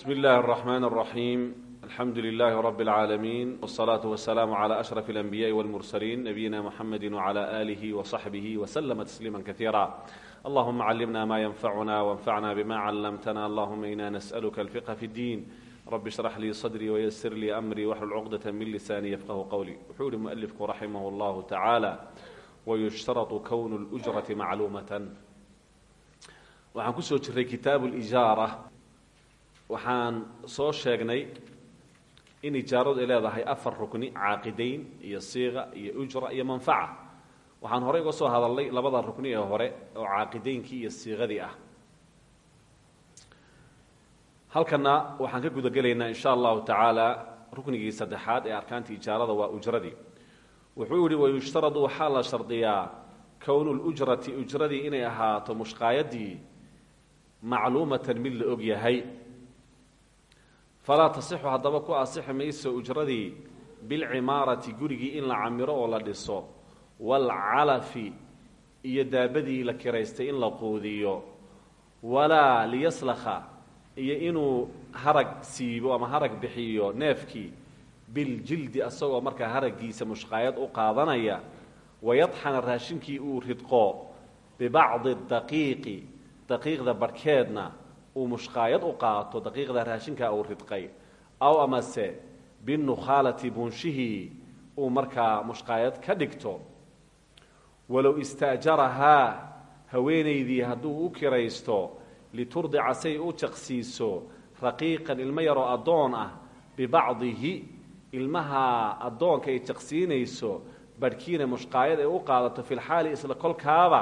بسم الله الرحمن الرحيم الحمد لله رب العالمين والصلاة والسلام على أشرف الأنبياء والمرسلين نبينا محمد وعلى آله وصحبه وسلم تسليما كثيرا اللهم علمنا ما ينفعنا وانفعنا بما علمتنا اللهم إنا نسألك الفقه في الدين رب اشرح لي صدري ويسر لي أمري واحلل عقدة من لساني يفقه قولي وحول مؤلفك رحمه الله تعالى ويشترط كون الأجرة معلومة waxaan ku soo jiray kitaabu lijaara waxaan soo sheegnay in ijaaradu ay leedahay afar rukni caaqidayn iyo siiqa iyo ujra iyo manfaca. Waxaan horey uga soo hadalnay labada rukni ee hore oo caaqidaynkii iyo siiqadii ah. Halkana waxaan ka guda gelaynaa in sha allahu tacaala ruknigii saddexaad ee arkaanta ijaarada waa ujradii. Wuxuu yihi wayushtaradu waxaa la shardiyaa kownu lujrati ujradii inay ahaato mushqaayadii macluumatan mid la og yahay falaa tasixu haddaba ku asixi mayso ujradii bilcimaarati gurigii in la camiro oo la dhiso waalcalafi iyo daabadii la kiraystay in la quudiyo walaa liyaslakha iyo inuu harag siibo ama harag bixiyo neefkii biljildi asagoo markaa haraggiisa mushqaayad u qaadanaya wayadxana raashinkii uu ridqo bibacdi daqiiqi daqiiqda barhkeedna uu mushqaayad u qaato daqiiqda raashinkaa uu ridqay aw amase binukhaalati bunshihii uu markaa mushqaayad ka dhigto. Walow istaajarahaa haweenaydii hadduu u kiraysto liturdica say u jaqsiiso raqiiqan ilmo yaroo addoon ah bibacdihi ilmaha addoonka ay jaqsiinayso barhkiina mushqaayad ay u qaadato filxaali isla kolkaaba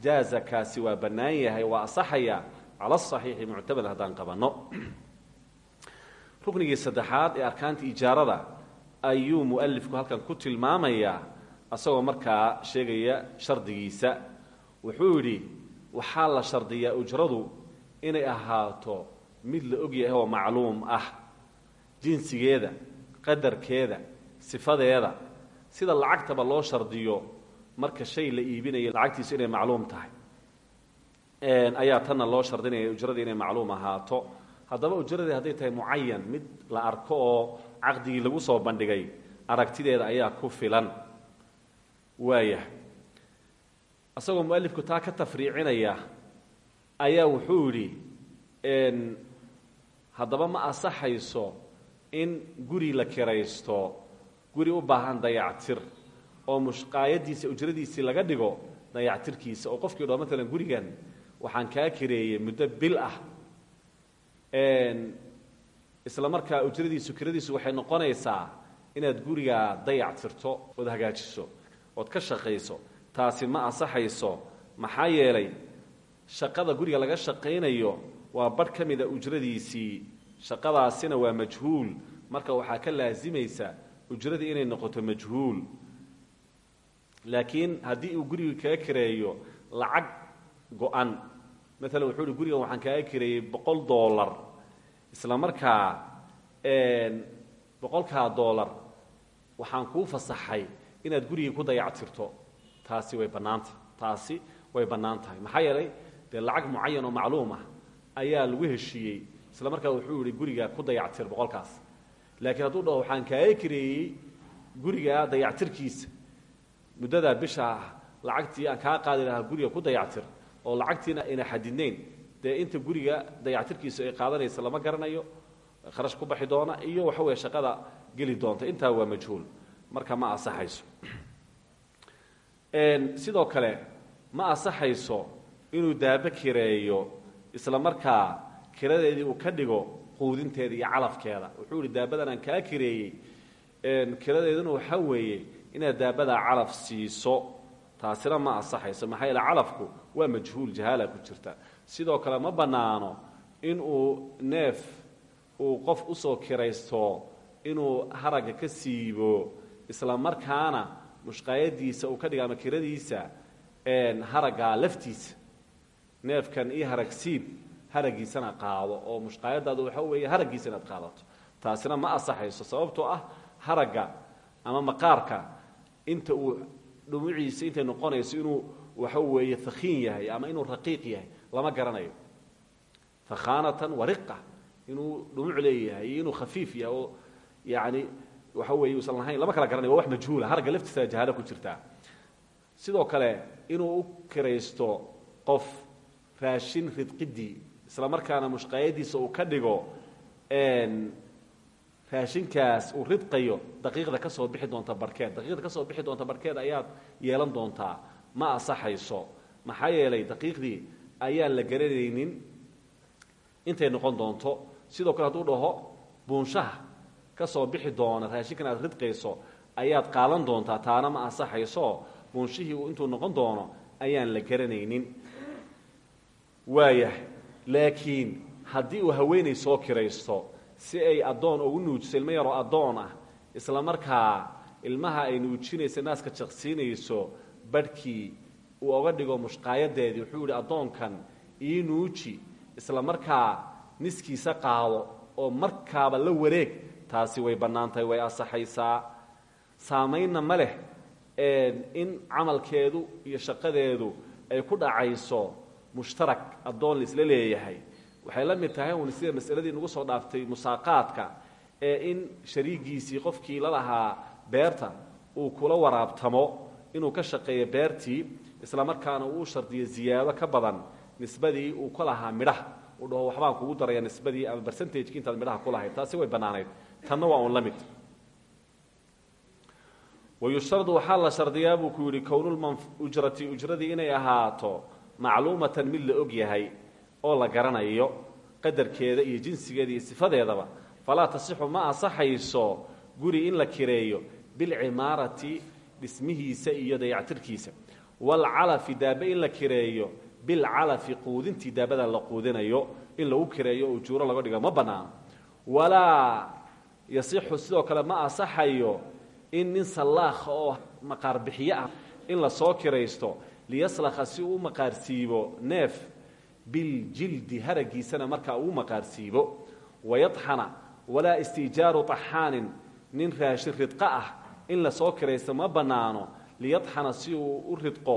jaaza kaasi waa bannaan yahay waa asaxaya cala asaxiixi muctamad haddaan qabanno. Ruknigii saddexaad ee arkaanta ijaarada ayuu mu'alifku halkan ku tilmaamayaa asagoo markaa sheegaya shardigiisa. Wuxuu yidhi waxaa la shardiyaa ujradu inay ahaato mid la og yahay oo macluum ah. Jinsigeeda qadarkeeda sifadeeda sida lacagtaba loo shardiyo marka shay la iibinayo lacagtiisu inay macluum tahay ayaa tanna loo shardinaya ujradii inay macluum ahaato. Haddaba ujradii hadday tahay mucayan mid la arko oo caqdigii lagu soo bandhigay aragtideeda ayaa ku filan. Waaya isagoo mualifku taa ka tafriicinaya ayaa wuxuu yidhi haddaba ma asaxayso in guri la kiraysto guri u baahan dayactir oo mushqaayadiisa ujradiisii laga dhigo dayactirkiisa oo qofkii maalan gurigan waxaan kaa kireeyey muddo bil ah. Isla markaa ujradiisu kiradiisu waxay noqonaysaa inaad gurigaa dayactirto ood hagaajiso ood ka shaqayso taasi ma asaxayso maxaa yeelay shaqada guriga laga shaqaynayo waa barh ka mida ujradiisii. Shaqadaasina waa majhuul. Marka waxaa ka laasimaysa ujradii inay noqoto majhuul. Laakiin haddii uu gurigii kaga kireeyo lacag go-an maalan wuxuu uhi gurigan waxaan kaga kireeyey boqol dollar. Isla markaa boqolkaa dollar. Waxaan kuu fasaxay inaad gurigii ku dayactirto taasi way bannaanta taasi way bannaan tahay. Maxaa yeelay lacag mucayan oo macluum ah ayaa lagu heshiiyey. Isla markaa wuxuu guriga ku dayactir boqolkaas. Laakiin hadduu dhaho waxaan kaaga kireeyey guriga dayactirkiisa muddadaa bisha ah lacagtii aan kaa qaadi lahaa guriga ku dayactir oo lacagtiina ayna xadidnayn. Dee inta guriga dayactirkiisu ay qaadanaysa lama garanayo kharash ku baxi doona iyo waxa weeye shaqada geli doonta. Intaa waa majhuul. Marka ma asaxayso sidoo kale ma asaxayso inuu daabo kireeyo isla markaa kiradeedii uu ka dhigo quudinteeda iyo calafkeeda. Wuxuu ihi daabadan aan kaa kireeyey. Kiradeeduna waxaa weeye inaad daabadaa calaf siiso taasina ma asaxayso maxaa yeele calafku waa majhuul jahaala ku jirta. Sidoo kale ma bannaano inuu neef uu qof u soo kiraysto inuu haragga ka siibo isla markaana mushqaayadiisa uu ka dhiga ama kiradiisa haraggaa laftiisa. Neefkan iyo harag siib haragiisana qaado oo mushqaayadaadu waxa weeye haraggiisa inaad qaadato. Taasina ma asaxayso sababtoo ah haragga ama maqaarka inta uu dhumuciisa intay noqonayso inuu waxa weeye hakiin yahay ama inuu raqiiq yahay lama garanayo. Fakhaanatan wariqa inuu dhumuc leeyahay iyo inuu khafiif yahay oo yani waxa weeye usan lahayn lama kala garanay waa wax majhuula haragga laftiisa jahaalo ku jirtaa sidoo kale inuu u kiraysto qof raashin ridqidii isla markaana mushqaayadiisa uu ka dhigo raashinkaas uu ridqayo daqiiqda ka soo bixi doonta barkeed. Daqiiqda ka soo bixi doonta barkeed ayaad yeelan doontaa. Ma asaxayso maxaa yeelay daqiiqdii ayaan la garanaynin intay noqon doonto. Sidoo kale hadduu dhaho buunshaha ka soo bixi doona raashinkan aad ridqayso ayaad qaadan doontaa. Taana ma asaxayso buunshihii intuu noqon doono ayaan la garanaynin. Waayah laakiin haddii uu haweenay soo kiraysto si ay addoon ugu nuujiso ilmo yaroo addoon ah. Isla markaa ilmaha ay nuujinaysa naaska jaqsiinayso badhkii uu oga dhigo mushqaayadeedii wuxuu yidhi addoonkan ii nuuji. Isla markaa niskiisa qaado oo markaaba la wareeg taasi way bannaan tahay way asaxaysaa saamaynna ma leh in camalkeedu iyo shaqadeedu ay ku dhacayso mushtarak addoon laisla leeyahay waxay la mid tahay un sida masaladii nagu soo dhaaftay musaaqaadka ee in shariigiisii qofkii la lahaa beerta uu kula waraabtamo inuu ka shaqeeyo beertii isla markaana uu shardiyo ziyaado ka badan nisbadii uu ka lahaa midhaha. Uu dhaho waxbaan kugu daraya nisbadii ama bercentageki intaad midhaha ku lahayd taasi way bannaanayd. Tanna waa un la mid. Wayushtardu waxaa la shardiyaa buu ku yidhi kownulujrati ujradii inay ahaato macluumatan mid oo la garanayo qadarkeeda iyo jinsigeeda iyo sifadeedaba falaa tasixu ma asaxayso guri in la kireeyo bilcimaarati dhismihiisa iyo dayactirkiisa. Waalcalafi daabe in la kireeyo bilcalafi quudintii daabadan la quudinayo in lagu kireeyo ujuuro laga dhigo ma bannaano walaa yasixu sidoo kale ma asaxayo in nin sallaakha oo maqaarbixiyo ah in la soo kiraysto liyaslakha si uu maqaarsiibo neef biljildi haragiisana markaa uu maqaarsiibo. Wayadxana walaa istijaaru طaxaanin nin raashin ridqa ah in la soo kiraysto ma bannaano liyadxana si uu u ridqo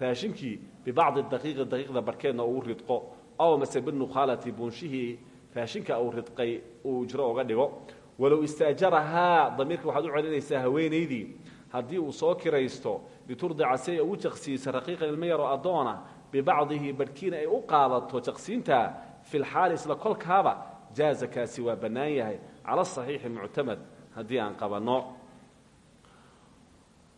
raashinkii bibacdi daqiiqi daqiiqda barhkeedna uu ridqo. Aw mase binukhaalati buunshihii raashinka uu ridqay uu ujro oga dhigo. Walow istaajarahaa damiirka waxaad u celinaysaa haweenaydii haddii uu soo kiraysto liturdica si ay raqiiqan ilmo yaroo addoona bibacdihi barhkiina ay u qaadato jaqsiinta fi lxaali isla kolkaaba jaaza kaasi waa bannaan yahay cala saxiixi muctamad haddii aan qabanno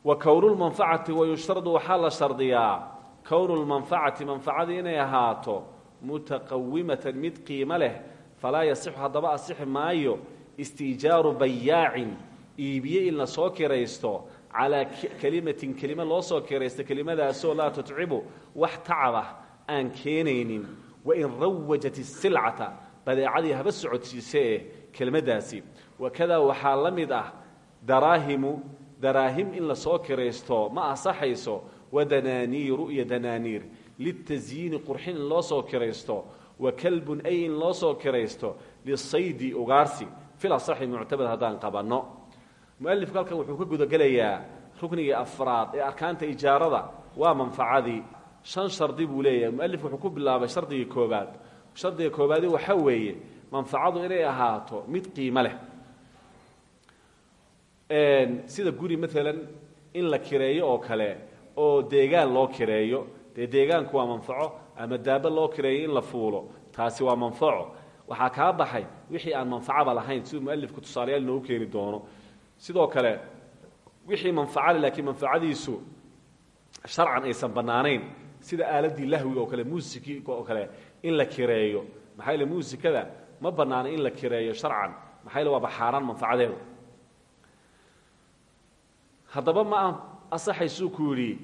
wa kownulmanfacati wayushtardu waxaa la shardiyaa kownu lmanfacati manfacadii inay ahaato mutaqawimatan mid qiimo leh falaa yasixu haddaba asixi maayo istiijaaru bayaacin iibiye in soo kiraysto calaa kelimatin kelima loo soo kiraysto kelimadaasoo laa tutcibu wax tacabah aan keenaynin wain rawajat isilcata badeecadii haba socodsiise eh kelmaddaasi wakadaa waxaa la mid ah daraahimu daraahim in la soo kiraysto ma asaxayso wadanaaniiru iyo danaaniir litasyiini qurxin in loo soo kiraysto wa kalbun ay in loo soo kiraysto lisaydi ugaarsi fil asaxi muctamad haddaan qabanno mualifku halkan wuxuu ka gudagelayaa ruknigii afraad ee arkaanta ijaarada. Waa manfacadii. Shan shardi buu leeyahay. Mualifku wuxuu ku bilaabay shardigii koobaad. Shardiga koobaadi waxaa weeye manfacadu inay ahaato mid qiimo leh. Sida guri maalan in la kireeyo oo kale oo deegaan loo kireeyo dee deegaanku waa manfaco ama daaba loo kireeyo in la fuulo taasi waa manfaco. Waxaa kaa baxay wixii aan manfacaba lahayn siduu mualifku tusaalayaal inoogu keeni doono sidoo kale wixii manfacale laakiin manfacadiisu sharcan aysan bannaanayn sida aaladii lahwiga oo kale muusikii oo kale in la kireeyo. Maxaa yaele muusikada ma bannaana in la kireeyo sharcan. Maxaa yaele waaba xaaraan manfacadeedu haddaba ma asaxaysuu ku yidhi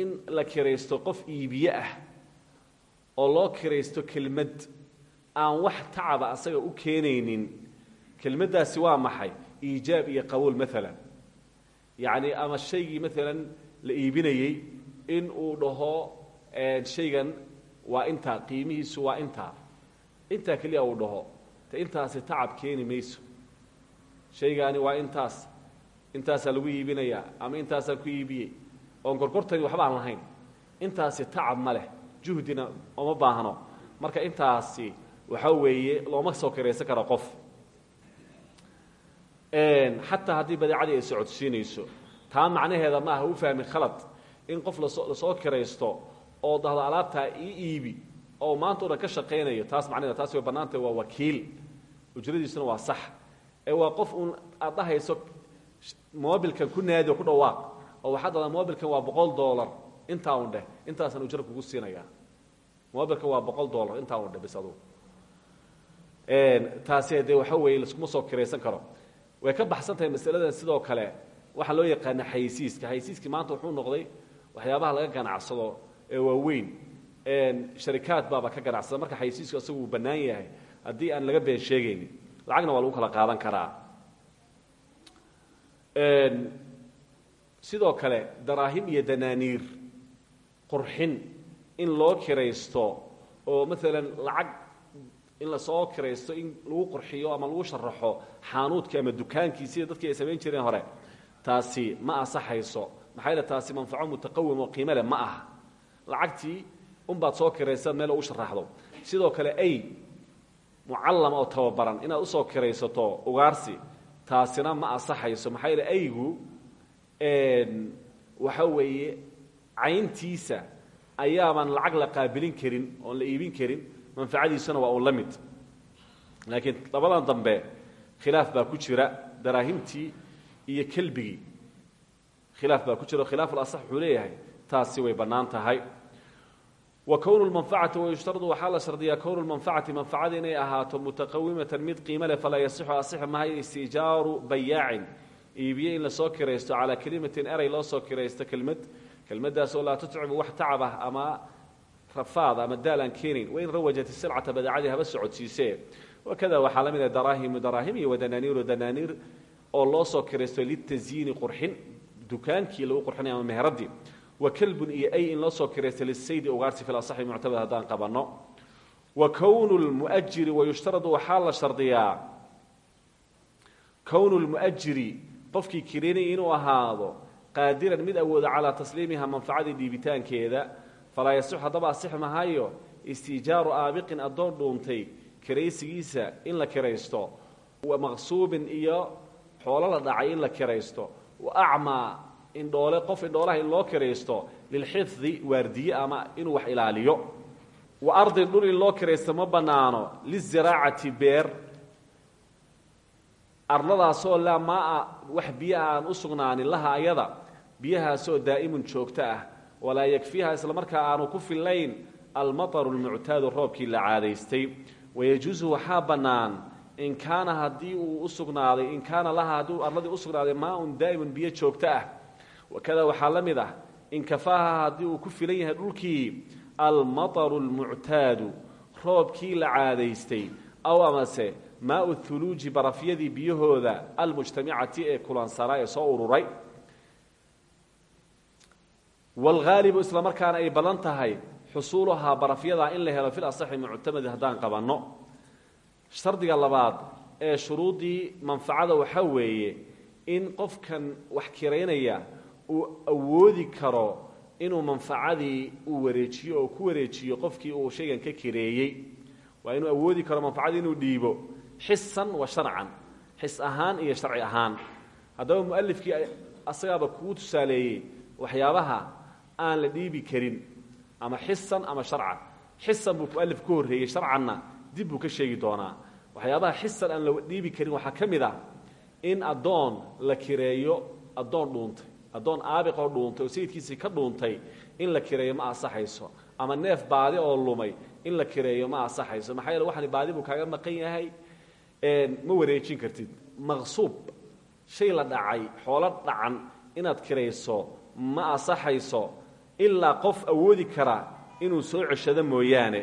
in la kiraysto qof iibiye ah oo loo kiraysto kelmad aan wax tacaba asaga u keenaynin kelmaddaasi waa maxay iijaab iyo qabuul maalan yacni ama shaygii maalan la iibinayey in uu dhaho shaygan waa intaa qiimihiisu waa intaa intaa keliya uu dhaho te intaasi tacab keeni mayso shaygaani waa intaas intaasaa lagu iibinayaa ama intaasaan ku iibiyey oon korkortani waxba aan lahayn intaasi tacab ma leh juhdina oma baahno marka intaasi waxa weeye looma soo kiraysan karo qof xataa haddii badeecadii ay socodsiinayso. Taa macnaheeda ma aha u fahmin khalad. In qof la soo kiraysto oo dahdo alaabtaa ii iibi oo maanta o ka shaqaynayo taas macnaheeda taasi way bannaantahy waa wakiil. Ujradiisuna waa sax. Ee waa qof uun aad mobilkan ku naadi ku dhawaaq oo waxaad dhahdaa mobilkan waa boqol dollar intaa un dheh intaasaan ujro kugu siinayaa. Mobilkan waa boqol dollar intaa un dheh bis adugu taasi dee waxa weeye laskuma soo kiraysan karo way ka baxsan tahay masaladan sidoo kale. Waxaa loo yaqaana xaysiiska. Xaysiiskii maanta wuxuu noqday waxyaabaha laga ganacsado ee waaweyn. Sharikaad baaba ka ganacsada. Marka xaysiisku isagu uu yahay. Haddii aan laga been sheegaynin lacagna waa lagu kala qaadan karaa. Sidoo kale daraahim iyo danaaniir qurxin in loo kiraysto oo maalan lacag in la soo kiraysto in lagu qurxiyo ama lagu sharaxo xaanuudkii ama dukaankii sida ay samayn jireen hore taasi ma asaxayso maxaa yeele taasi manfaco mutaqawim oo qiimo leh ma aha. Lacagtii unbaad soo kiraysaad meel u sharaxdo. Sidoo kale ay mucallama oo tababaran inaad u soo kiraysato ugaarsi taasina ma asaxayso maxaa yeele aygu waxa weeye cayntiisa ayaaban lacag la qaabilin karin oon la iibin karin manfacadiisuna waa un la mid. Laakiin labadan dambe khilaaf baa ku jira daraahimtii iyo kelbigii. Khilaaf baa ku jira o khilaaf alasax wuxuu leeyahay taasi way bannaan tahay. Wa kownu lmanfacati wayushtaradu waxaa la shardiyaa kownu lmanfacati manfacada inay ahaato mutaqawimatan mid qiimo leh falaa yasixu asixi mahayo istijaaru bayaacin iibiye in la soo kiraysto calaa kelimatin eray loo soo kiraysto kelmad kelmaddaasoo laa tutcimu wax tacab ah ama rafaad ama daal aan keenayn wain rawajat isilcata badeecadii haba wakada waxaa la mid ah daraahimu daraahim iyo wadanaaniiru danaaniir oo loo soo kiraysto litasyiini qurxin dukaankii lagu qurxinaya ama mehradii wa kelbun iyo ay in loo soo kiraysto lisaydi ugaarsi fil asaxi muctabad haddaan qabanno. Wa kownu lmuajiri wayushtaradu waxaa la shardiyaa. Kownu lmuajiri qofkii kiraynaya inuu ahaado qaadiran mid awooda calaa tasliimiha manfacadii falaa yasixu haddaba asixi mahayo istijaaru aabiqin addoon dhuuntay kiraysigiisa in la kiraysto maqsuubin iyo xoolo la dhacay in la kiraysto acmaa indhoole qof indhoolaha in loo kiraysto lilxifdi waardiye ama inuu wax ilaaliyo. Wa ardin dhul in loo kiraysto ma bannaano liziraacati beer. Arladaasoo laa wax biyaha aan u sugnaanin laha ayada biyahaasoo daa'imun joogto ah walaa yakfiiha islamarkaa aanu ku fillayn almataru lmuctaadu roobkii la caadaystay. Wayajuusu waxaa bannaan in kaana haddii uu u in kaana laha hadduu arladii u sugnaaday maaun daa'imun biyo joogto ah. Wakada waxaa la mid ah in kafaaha haddii uu ku filan yahay dhulkii almataru lmuctaadu roobkii la caadaystay. Aw amase maau huluuji barafyadii biyahooda almujtamicati ee kulansanaa ee soo ururay waalhaalibu isla markaana ay badan tahay xusuuluhaa barafyadaa in la helo fil asaxi muctamadi haddaan qabanno shardiga labaad ee shuruuddii manfacada waxaa weeye in qofkan wax kiraynaya uu awoodi karo inuu manfacadii uu wareejiyo oo ku wareejiyo qofkii uu shaygan ka kireeyey waa inuu awoodi karo manfacadii inuu dhiibo xisan wa sharcan xis ahaan iyo sharci ahaan haddaba mualifkii asagaaba kuu tusaaleeyey waxyaabaha aan la dhiibi karin ama xisan ama sharcan. Xisan buu mualif ku horreeyey sharcanna dib buu ka sheegi doonaa. Waxyaabaha xisan aan la dhiibi karin waxaa ka ah in addoon la kireeyo addoon dhuuntay. Addoon aabiqoo dhuuntay oo sayidkiisii ka dhuuntay in la kireeyo ma asaxayso ama neef baadi oo lumay in la kireeyo ma asaxayso maxaa yeele waxani baadi buu kaaga maqan yahay ma wareejin kartid. Maqsuub shay la dhacay xoolo dhacan inaad kirayso ma asaxayso ilaa qof awoodi kara inuu soo ceshado mooyaane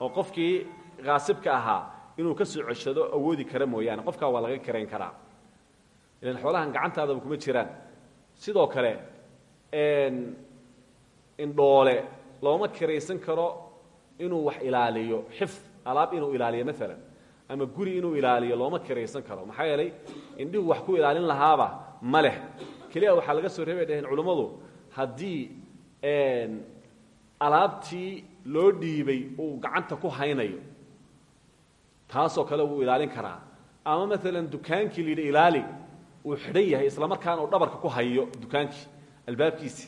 oo qofkii kaasibka ahaa inuu ka soo ceshado awoodi kara mooyaane. Qofkaa waa laga kirayn karaa. Ilan xoolahan gacantaadaba kuma jiraan. Sidoo kale indhoole looma kiraysan karo inuu wax ilaaliyo. Xifd alaab inuu ilaaliyo maalan ama guri inuu ilaaliyo looma kiraysan karo. Maxaa yeelay indhihu wax ku ilaalin lahaaba ma leh. Keliya laga soo reebay dhaheen culummadu haddii alaabtii loo dhiibay uu gacanta ku haynayo taasoo kale wuu ilaalin karaa. Ama maalan dukaankii la yidhi ilaali uu xidhan yahay isla markaana uu dhabarka ku hayo dukaankii albaabkiisi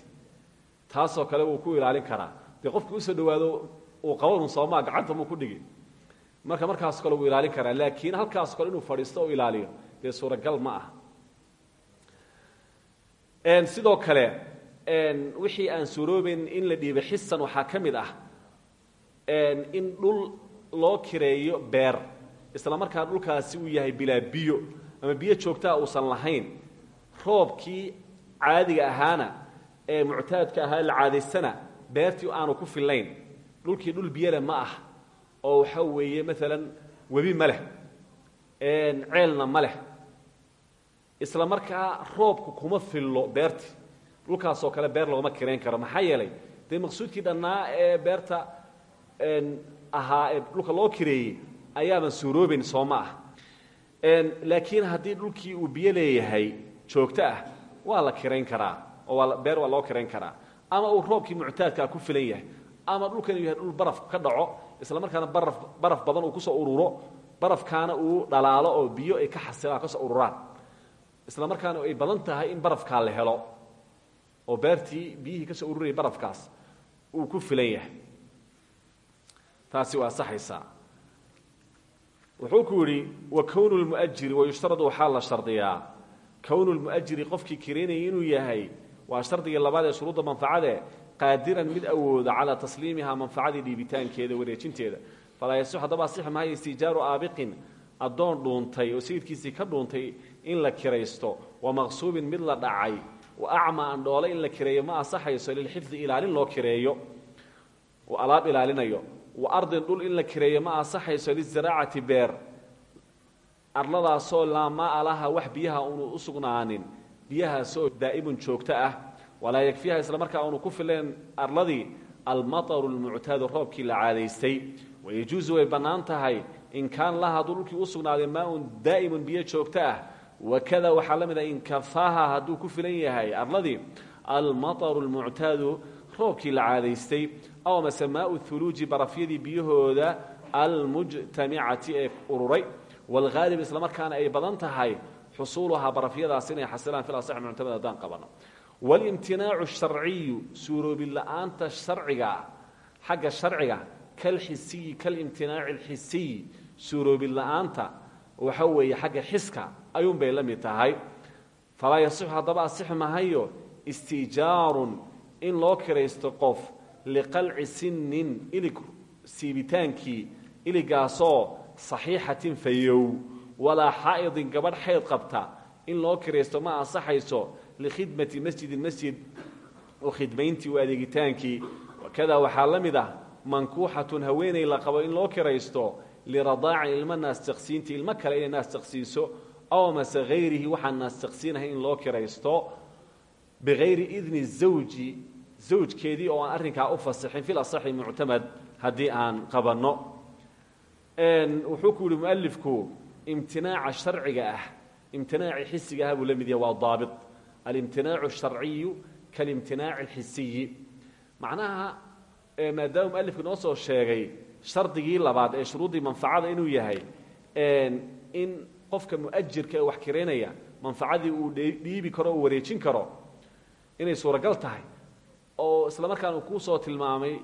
taasoo kale wuu ku ilaalin karaa. Dee qofkii u soo dhawaado uu qaban soomaa gacanta muu ku dhigi. Marka markaas kale wuu ilaalin karaa laakiin halkaas kale inuu fadhiisto oo ilaaliyo dee suuragal ma ah sidoo kale wixii aan suuroobayn in la dhiiba xisan waxaa ka mid ah in dhul loo kireeyo beer. Isla markaa dhulkaasi uu yahay bilaa ama biyo joogtaa uusan lahayn. Roobkii caadiga ahaana ee muctaadka ahaa la caadaystana beertii aanu ku fillayn. Dhulkii dhul biyole ma ah oo waxa weeye maalan webi ma leh ceelna ma isla markaa roobku kuma fillo beertii dhulkaasoo kale beer loogama kirayn karo. Maxaa yeelay dee maqsuudkii dhannaa ee beerta ahaa ee dhulka loo kireeyey ayaaban suuroobayn soo ma ah. Laakiin haddii dhulkii uu biyo leeyahay joogto ah waa la kirayn karaa oo beer waa loo kirayn karaa. Ama uu roobkii muctaadkaa ku filan yahay ama dhulkan yahay dhul baraf ka dhaco isla markaana baraf baraf badan uu ku soo ururo barafkaana uu dhalaalo oo biyo ay ka xasilaan ka soo ururaan. Isla markaana ay badan tahay in barafkaa la helo oo beertii biyihii ka soo ururayay barafkaas uu ku filan yahay. Taasi waa saxaysaa wuxuu ku yidhi wa kownu lmu'ajiri wayushtaradu waxaa la shardiyaa. Kownu lmu'ajiri qofkii kiraynaya inuu yahay waa shardigii labaad ee shuruudda manfacade qaadiran mid awooda calaa tasliimihaa manfacadii dhiibitaankeeda wareejinteeda. Falaa yasix haddaba asixi maayo istijaaru aabiqin addoon dhuuntay oo sayidkiisii ka dhuuntay in la kiraysto wa maqsuubin mid la dhacay wa acma an dhoole in la kireeyo ma asaxayso lilxifdi ilaalin loo kireeyo. Oo alaab ilaalinayo. Wa ardin dhul in la kireeyo ma asaxayso lizaraacati beer. Arladaasoo laa maa laha wax biyaha unu u sugnaanin. Biyahaasoo daa'imun joogto ah. Walaa yakfiiha isla markaa unu ku fileen arladii almataru lmuctaadu roobkii la caadaystay. Wayajuusu way bannaan tahay. In kaan laha hadduu dhulkii u sugnaaday maaun biyo joogto ah wakada waxaa la mid ah in kafaaha hadduu ku filan yahay arladii almataru lmuctaadu roobkii la caadaystay aw mase maau huluuji barafyadii biyahooda almujtamicati ee ururay waalghaalib isla markaana ay badan tahay xusuuluhaa barafyadaas inay xasilaan fil asax muctamad haddaan qabano. Walimtinaacu sharciyu suuroobin la'aanta sharciga xagga sharciga kalxisiyi kalimtinaaci ayuunbay la mid tahay. Falaa yasixu haddaba asix mahayo istiijaarun in loo kiraysto qof liqalci sinnin ilig siibitaankii iligaasoo saxiixatin fayow walaa xaa'idin gabadh xayd qabta in loo kiraysto ma ansaxayso likhidmati masjidin masjid oo khidmayntii u adeegitaankii. Wakadaa waxaa la mid ah mankuuxatun haweeney la qabo in loo kiraysto liradaacin ilmo naastaqsiintii ilmo kale inay aw mase hayrihi waxaan naastaqsiinahay in loo kiraysto bikayri idni zawji zawjkeedii oo aan arrinkaa u fasixin fil asaxi muctamad haddii aan qabanno wuxuu ku yihi mualifku imtinaaca ah imtinaaci xisiga ah buu la mid yahay waa daabit alimtinaacu asharciyu kalimtinaaci alxisiyi macnaha maadaama mualifku soo sheegay shardigii labaad ee shuruuddii manfacada inuu yahay in qofka mu'ajirka ee wax kiraynaya manfacadii uu dhiibi karo wareejin karo inay suuragal tahay oo isla markaan uu kuu soo tilmaamay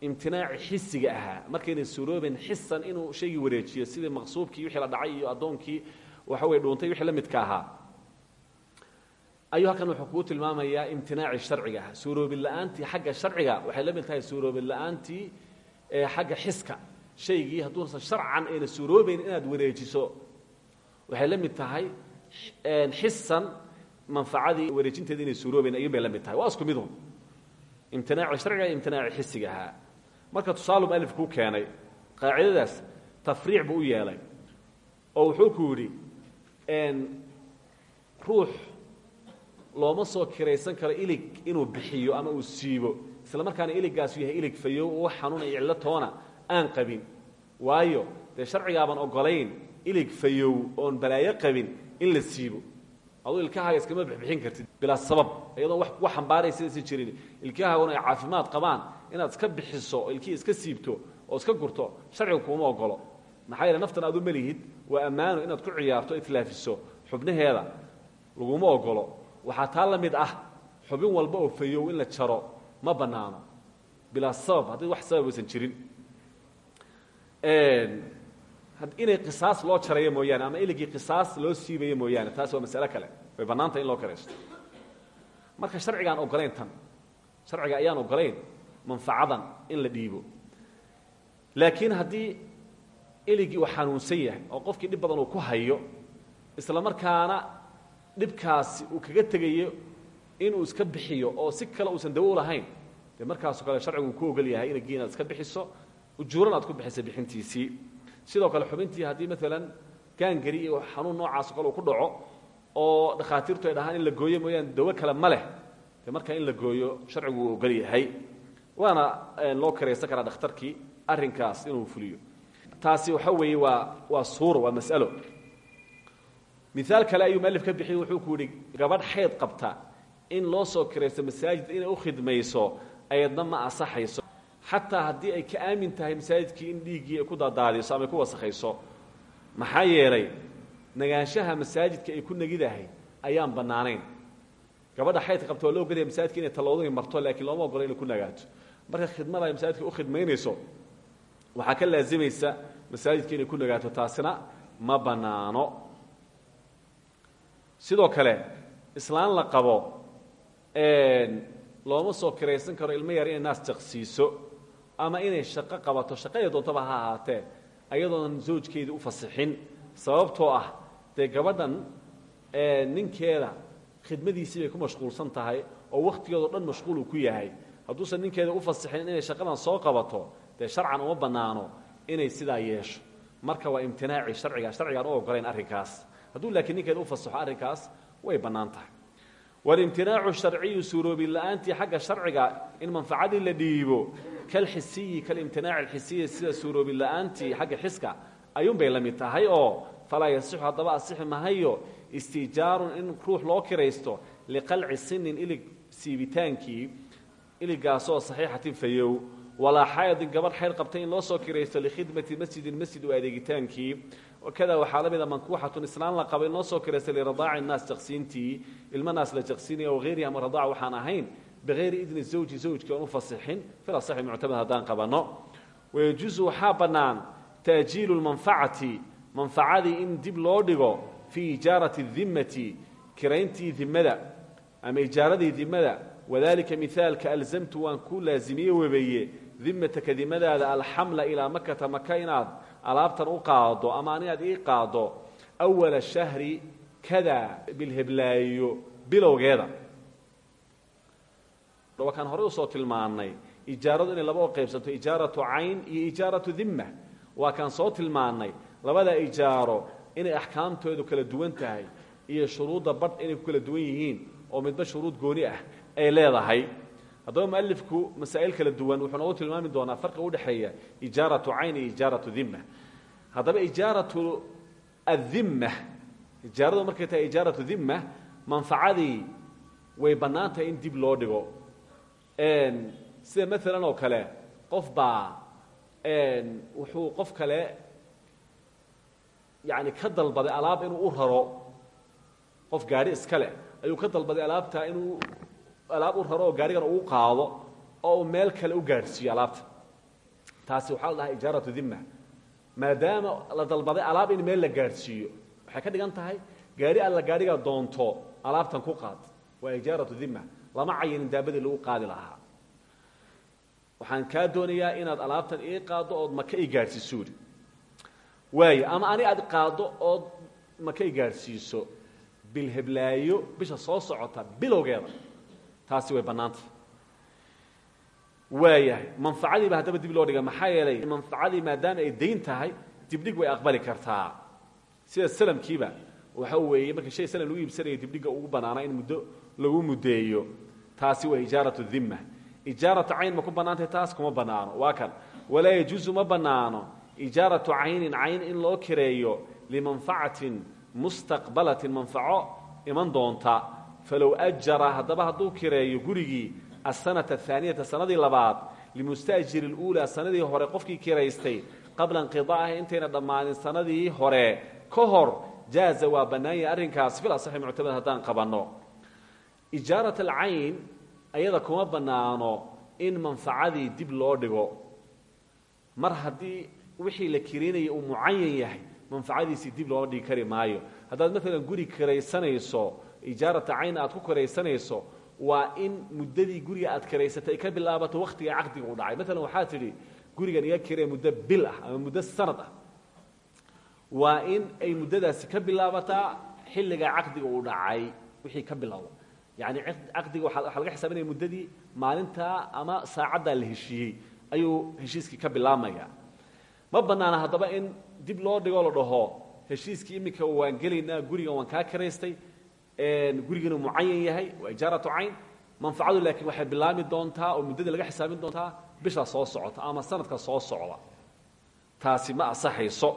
imtinaaci xisiga ahaa. Markayna suurooben xisan inuu shaygii wareejiyo sidii maqsuubkii wixii la dhacay iyo addoonkii waxa weye dhuuntay wixii la midka ahaa. Ayuu halkan wuxuu kuu tilmaamayaa sharciga ah suuroobin xagga sharciga waxay la mid tahay suuroobin la'aantii xagga xiska. Shaygii hadduusan sharcan ayna suuroobayn inaad wareejiso waxay la mid tahay xisan manfacadii wareejinteeda inay suuroobayn ayuun bay la mid tahay. Waa isku midun imtinaaci sharciga iyo imtinaaci xisiga ahaa. Marka tusaalu mualif kuu keenay qaacidadaas tafriic buu u yeelay oo wuxuu ku yidhi ruux looma soo kiraysan karo ilig inuu bixiyo ama uu siibo. Isla markaana iligaasu yahay ilig fayow oo xanuuna iyo cillo toona aan qabin. Waayo dee sharcigaaban ogolayn ilig fayow oon balaayo qabin in la siibo. Aduu ilkahaaga iskama bixbixin kartid bilaa sabab iyadoon wax kuga xambaaraysa si jirin. Ilkahaaguna ay caafimaad qabaan inaad iska bixiso oo iska siibto oo iska gurto sharciga kuuma ogolo maxaa yeele naftan aad u melihid waa ammaano inaad ku ciyaarto itlaafiso xubnaheeda laguma ogolo waxaa taa ah xubin walba oo fayow in la jaro ma bannaano. Bilaa sabab haddii wax sabab aysan jirin inay qisaas loo jarayo mooyaane ama iligii qisaas loo siibayo mooyaane taas waa masale kale. Way bannaanta in loo karaysto. Marka sharcigaan ogolayn tan. Sharciga ayaan ogolayn manfacadan in la dhiibo. Laakiin haddii iligii uu xanuunsan yahay oo qofkii dhib badan uu ku hayo isla markaana dhibkaasi uu kaga tegayo inuu iska bixiyo oo si kale uusan dawo lahayn dee kale sharcigu ku ogol yahay iligii inaad iska bixiso ujuuran aad ku bixisa bixintiisii sidoo kale xubintii haddii maalan gaangari iyo xanuun noocaasoo kale uu ku dhaco oo dhakhaatiirtu ay dhahaan in la gooyo mooyaane dawo kale ma leh dee markaa in la gooyo sharcigu uu ogol yahay. Waana loo karaysan karaa dhakhtarkii arrinkaas inuu fuliyo. Taasi waxa weeye waa waa suuro waa mas'alo. Miaal kale ayuu mualif ka bixiyey wuxuu ku yihi gabadh xayd qabta in loo soo kiraysto masaajid inay u khidmayso ayadna ma asaxayso xataa haddii ay ka aamin tahay masaajidkii in dhiiggii ay ku dadaadiso ama ku wasakhayso maxaa yeelay nagaanshaha masaajidka ay ku negidahay ayaan bannaanayn. Gabadha xaydka qabta waa loo ogolaya masaajidka inay tallooday marto laakiin looma ogola inay ku nagaato marka khidmada ay masaajidka u khidmaynayso waxaa ka laazimaysa masaajidka inay ku nagaato taasina ma bannaano. Sidoo kale islaan la qabo looma soo kiraysan karo ilmo yar inay naas ama inay shaqo qabato shaqada doontaba ha ahaatee ayadoonan zawjkeedii u fasixin. Sababtoo ah dee gabadhan ninkeeda khidmadiisii bay ku mashquulsan tahay oo wakhtigeedao dhan mashquul uu ku yahay. Hadduusan ninkeeda u fasixin inay shaqadan soo qabato dee sharcan uma bannaano inay sidaa yeesho. Marka waa imtinaaci sharciga sharcigaan u ogolayn arrinkaas. Hadduu laakiin ninkeeda u fasaxo arrinkaas way bannaan tahay. Walimtinaacu sharciyu suuroobi la'aantii xagga sharciga in manfacadii la dhiibo kalxisiyi kalimtinaaci alxisiyi sida suuroobi la'aantii xiska ayuunbay la mid tahay oo falaa yasixu haddaba asixi mahayo istiijaarun in ruux loo kiraysto liqalci sinin ilig siibitaankii iligaasoo saxiixatin fayow walaa xaydin gabadh xayd qabtay in loo soo kiraysto likhidmati masjidin masjid u adeegitaankii kada waxaa la mida mankuuxatun islaan la qaba loo soo kiraysta liradaaci naas jaqsiintii ilma naas la jaqsiinaya o hayrihi ama waxaan ahayn bihayri idni zawji zawjkii oon u fasixin fil asaxi muctamad haddaan qabanno wayajuusu waxaa bannaan taajiilu lmanfacati manfacadii in dib loo dhigo fii ijaarati dimmati kirayntii dimada ama ijaaradii dimada wadalika mihaalka alzamtu waan ku laazimiye webeeye dimataka dimadaada alxamla ilaa makata maka inaad alaabtan u qaado ama inaad ii qaado awala shahri kada bilheblaayo bilowgeeda waa kaan horey u soo tilmaannay ijaaradu inay laba qaybsanto ijaaratu cayn iyo ijaaratu dimma waa kaan soo tilmaannay labada ijaaro inay axkaamtoodu kala duwan tahay iyo shuruudda badh inay ku kala duwan yihiin oo midba shuruud gooni ah ay leedahay. Haddaba mualifku masaa'il kala duwan wuxuu noogu tilmaami doonaa farqiga udhexeeya ijaaratu cayn iyo ijaaratu dimma haddaba ijaaratu adimma ijaaradu markay tahay ijaaratu dimma manfacadii way bannaan tahay in dib loo dhigo sida maalan oo kale qof baa wuxuu qof kale yani ka dalbaday alaab inuu u raro qof gaari iska leh. Ayuu ka dalbaday alaabta inuu alaab u raro oo gaarigan uu qaado oo uu meel kale u gaadhsiiyo alaabta. Taasi waxaa la dhahaa ijaaratu dimma maadaama la dalbaday alaab in meel la gaadhsiiyo waxay ka dhigan tahay gaari alla gaariga doonto alaabtan ku qaad. Waa ijaaratu dimma lama cayinin daabadii lagu qaadi lahaa. Waxaan kaa doonayaa inaad alaabtan ii qaaddo ood maka i gaadhsiisuuri waaya ama ani aad qaaddo ood maka i gaadhsiiso bilheblaayo bisha soo socota bilowgeeda. Taasi way bannaantah waayahay manfacadiiba haddaba dib loo dhiga maxaa yeelay manfacadii maadaama ay dayn tahay dibdhig way aqbali kartaa. Sida salamkiiba waxa weeye marka shay salam lagu iibsanaya dibdhiga ugu bannaanaa in muddo lagu muddeeyo taasi waa ijaaratu dimma ijaaratu cayn ma ku bannaantahay taas kuma bannaano. Waa kan walaa yajuusu ma bannaano ijaaratu caynin cayn in loo kireeyo limanfacatin mustaqbalatin manfaco iman doonta. Falow ajara haddaba hadduu kireeyo gurigii asanata ahaaniyata sanadii labaad limustaajiri اluulaa sanadii hore qofkii kiraystay qabla inqiaa'iha intayna dhammaanin sanadii hore ka hor jaaza waa bannaan yahay arrinkaas fil asaxi muctamad haddaan qabanno ijaarat alcayn ayada kuma bannaano in manfacadii dib loo dhigo. Mar haddii wixii la kiraynaya uu mucayan yahay manfacadiisii dib loo dhigi kari maayo. Haddaad maalan guri kiraysanayso ijaarata cayn aad ku kiraysanayso waa in muddadii guriga aad kiraysatay ka bilaabato wakhtiga caqdiga u dhacay. Maalan waxaa tidhi gurigan iga kiree muddo bil ah ama muddo sanad ah. Waa in ay muddadaasi ka bilaabataa xilliga caqdiga uu dhacay wixii ka bilowda yani caqdiga waxaa laga xisaabinaya muddadii maalintaa ama saacaddaa la heshiiyey ayuu heshiiskii ka bilaabmaya ma bannaana haddaba in dib loo dhigoo la dhaho heshiiskii iminka waan gelaynaa gurigan waan kaa kiraystay guriganu mucayan yahay waa ijaaratu cayn manfacadu laakiin waxay bilaami doontaa oo muddadii laga xisaabin doontaa bisha soo socota ama sanadka soo socda taasi ma asaxayso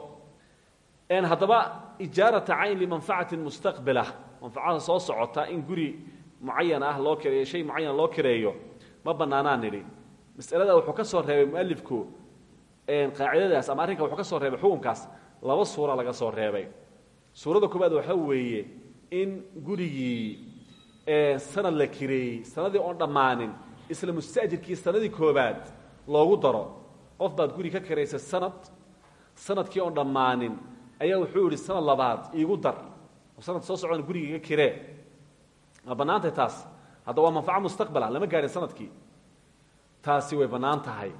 haddaba ijaarata cayn limanfacatin mustaqbila manfacada soo socota in guri mucayan ah loo kireeyo shay mucayan loo kireeyo ma bannaanaan nidhi. Masalada wuxuu ka soo reebay mualifku qaacidadaas ama arrinka wuxuu ka soo reebay xukunkaas laba suura laga soo reebay. Suurada koobaad waxaa weeye in gurigii sanad la kireeyey sanadii oon dhammaanin isla mustaajirkii sanadii koobaad loogu daro qof baad guri ka kiraysay sanad sannadkii oon dhammaanin ayaa wuxuu yidhi sanad labaad iigu dar. Oo sanad soo socdan guriga iga kiree ma bannaantay taas. Hadda waa manfaco mustaqbala lama gaadhin sannadkii. Taasi way bannaan tahay.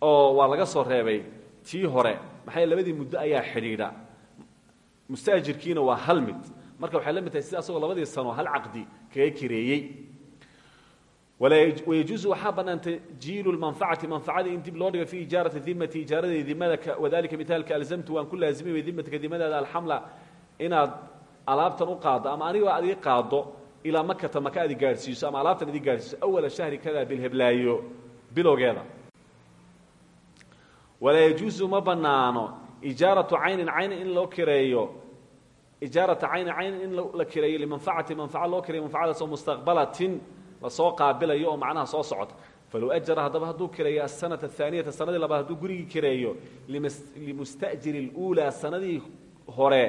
Oo waa laga soo reebay tii hore. Maxaa labadii muddo ayaa xidhiidha. Mustaajirkiina waa hal mid. Marka waxay la mid tahay sida asagoo labadii sano hal caqdi kaga kireeyey. Wayajuusu waxaa bannaan tajiilu lmanfacati manfacadii in dib loo dhigo fii ijaarati dimati ijaaradii dimada wadalika mitaalka alzamtu waan ku laazimay dimatka dimadaada alxamla. Inaad alaabtan u qaaddo ama aniga ii qaaddo ilaa makata maka aad i gaadhsiiso ama alaabtan ad i gaadhsiiso awala shahri kada bilheblaayo bilowgeeda. Walaa yajuusu ma bannaano ijaaratu caynin caynin in loo kireeyo ijaarata caynin caynin in la kireeyo limanfacati manfaca loo kireeyo manfacadaasoo mustaqbalatin la soo qaabilayo macnaha soo socota. Falow ajara haddaba hadduu kireeyo asanata ahaaniyata sanadii labaad hadduu gurigii kireeyo limustajiri اluulaa sanadii hore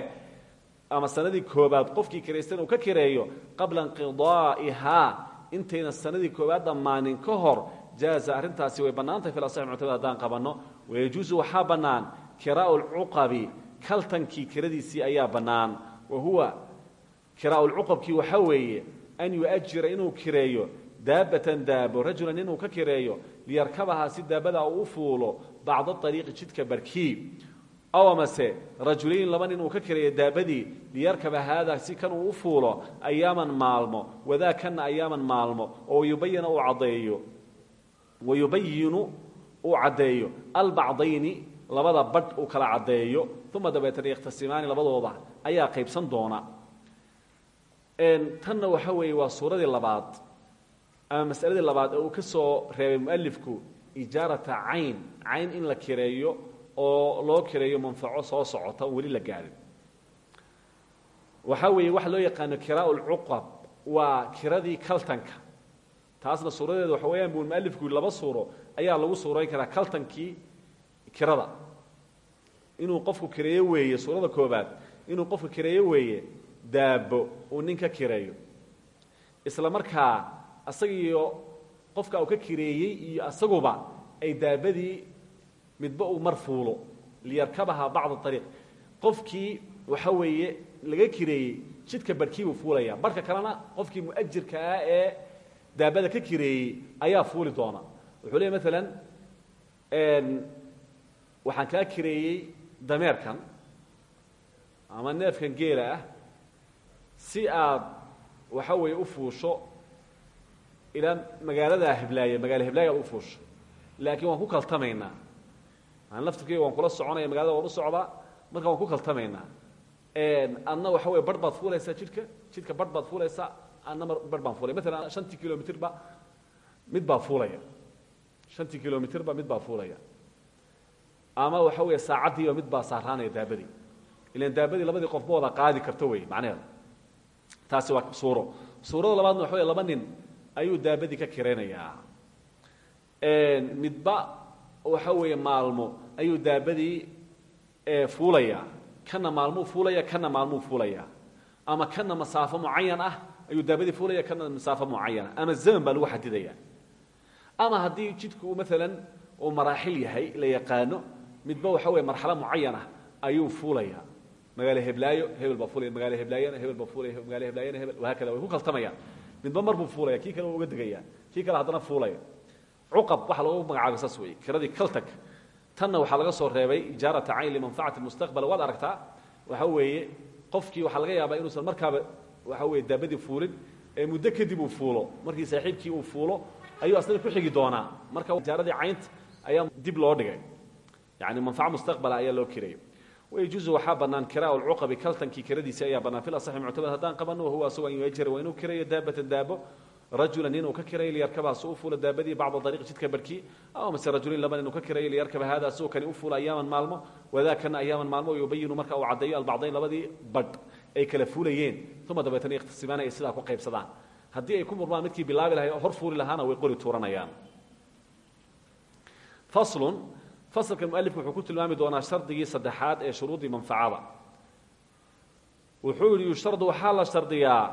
ama sanadii koobaad qofkii kiraystan uu ka kireeyo qabla inqidaa'ihaa intayna sanadii koobaad dhammaanin ka hor jaaza arrintaasi way bannaantahay fi asaxi muctamad haddaan qabanno. Wayajuusu waxaa bannaan kiraa'u lcuqabi kaltankii kiradiisii ayaa bannaan. Wa huwa kiraa'u lcuqabkii waxaa weeye an yuajira inuu kireeyo daabatan daabo rajulan inuu ka kireeyo liyarkabahaa si daabada uu u fuulo bacda ariiqi jidka barkii aw amase rajulayn laba nin uu ka kireeyo daabadii liyarkaba haadaa si kan uu u fuulo ayaaman maalmo wadaa kana ayaaman maalmo oo yubayina uu caddeeyo wayubayinu uu caddeeyo albacdayni labada badh uu kala caddeeyo uma dabeetana yakhtasimaani labadooda ayaa qaybsan doona tanna waxa weeye waa suuradii labaad ama masaladii labaad ee ka soo reebay mualifku ijaarata cayn cayn in la kireeyo oo loo kireeyo manfaco soo socota weli la gaadhin waxaa weeye waxa loo yaqaano kiraa lcuqab waa kiradii kaltanka. Taasna suuradeeda waxa weeyaan buu mualifku laba suuro ayaa lagu suurayn karaa kaltankii kirada. Inuu qofku kireeyo weeye suurada koobaad inuu qofku kireeyo weeye daabo uu nin kireeyo. Isla markaa asagiiyo qofka uu ka kireeyey iyo asaguba ay daabadii midba uu mar fuulo liyarkabaha bacda ariiq qofkii waxa weeye laga kireeyey jidka barhkii buu fuulaya. Barhka kalena qofkii mu'ajirka ah ee daabada ka kireeyey ayaa fuuli doona. Wuxuu leey maalan waxaan kaa kireeyey dameerkan ama neefkan geela ah si aad waxa weeye u fuusho ilaa magaaladaa heblaaya magaala heblaaya ad u fuusho. Laakiin waan ku kaltamaynaa laftirkeyga waan kula soconaya magalada waan u socdaa marka waan ku kaltamaynaa. Adna waxa weye barh baad fuulaysaa jidhka jidhka barh baad fuulaysaa adna barh baan fuulaya. Maalan shantii kilomitirba mid baa fuulaya. Shantii kilomitirba mid baa fuulaya. Ama waxa weeye saacaddiiba mid baa saaraanaya daabadii. Ilan daabadii labadii qof ma wada qaadi karto wey macnaheeda taasi waa suuro. Suurada labaadna waxa wey laba nin ayuu daabadii ka kiraynayaa. Midba waxa weeye maalmo ayuu daabadii fuulayaa kana maalmuu fuulaya kana maalmuu fuulaya. Ama kana masaafo mucayan ah ayuu daabadii fuulaya kana masaafo mucayana ama zaman baa lagu xadidaya. Ama haddii jidku maalan uu maraaxil yahay la yaqaano midba waxa weye marxalo mucayanah ayuu fuulaya. Magaalo heblaayo hebel baa fuulaya. Magaalo heblaayana hebel baa fuulaya. Magaalo heblaayana hebel wahaakada way ku kaltamayaan. Midba mar buu fuulaya kii kale waa uga degaya. Kii kale haddana fuulaya cuqab waxa lagu magacaabay saas weeye. Kiradii kaltag tanna waxaa laga soo reebay ijaarata cayn limanfacati mustaqbal. Waad aragtaa waxa weeye qofkii waxaa laga yaabaa inuusan markaaba waxa weye daabadii fuulin ee muddo kadib uu fuulo. Markii saaxiibkii uu fuulo ayuu asna ku xigi doonaa. Marka ijaaradii caynta ayaa dib loo dhigay. Yani manfac mustaqbala ayaa loo kirayay wayajuuzu waxaa bannaan kiraa lcuqabi kaltankii kiradiisi ayaa bannaan. Fil asaxi muctamad haddaan qabano wahuwa asagoo an yuajira waa inuu kirayo daabatan daabo rajulan inuu ka kirayo liyarkaba si u fuula daabadii bacda dariiq jidka barhkii aw mase rajulin laban inuu ka kirayo liyarkaba hada asagoo kani u fuula ayaaman maalmo wadaakana ayaaman maalmo yubayinu marka uu caddeeyo albacdayn labadii badh ay kala fuulayeen uma dabeetana ikhtisimaana ay ku qaybsadaan haddii ay ku murmaan midkii bilaabi lahay hor fuuli lahaana way qori tuuranayaan faslun faslka mualifku wuxuu ku tilmaami doonaa shardigii saddexaad ee shuruudii manfacada wuxuu yidhi yushardu waxaa la shardiyaa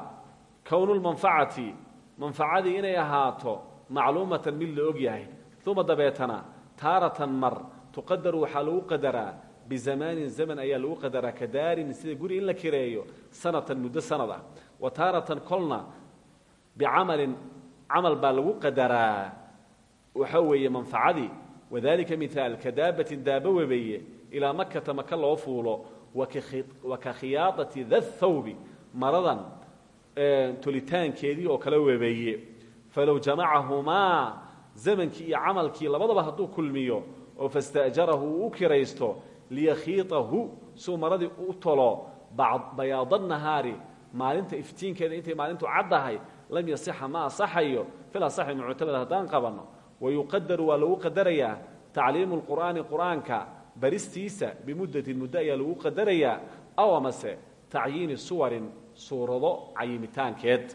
kownulmanfacati manfacadii inay ahaato macluumatan mid la og yahay. Uma dabeetana taaratan mar tuqadaru waxaa lagu qadaraa bizamaanin zaman ayaa lagu qadaraa ka daarin sida guri in la kireeyo sanatan muddo sanad ah wa taaratan kolna bicamalin camal baa lagu qadaraa. Waxa weeye manfacadii wadalika miaal ka daabatin daaba webeeye ilaa makata maka loo fuulo wa ka khiyaadati da thawbi maradan tolitaankeedii oo kala webeeye falow jamacahumaa zamankii iyo camalkii labadaba hadduu kulmiyo oo fasta'jarahu uu u kiraysto liyakhiiطahu suu maradii u tolo bayaada nahaari maalinta iftiinkeeda intay maalintu caddahay lam yasixa ma asaxayo fil asaxi muctamad haddaan qabanno wayuqadaru waa lagu qadarayaa tacliimu lqur'aani qur'aanka baristiisa bimuddatin muddo ayaa lagu qadarayaa aw amase tacyiini suwarin suurado cayimitaankeed.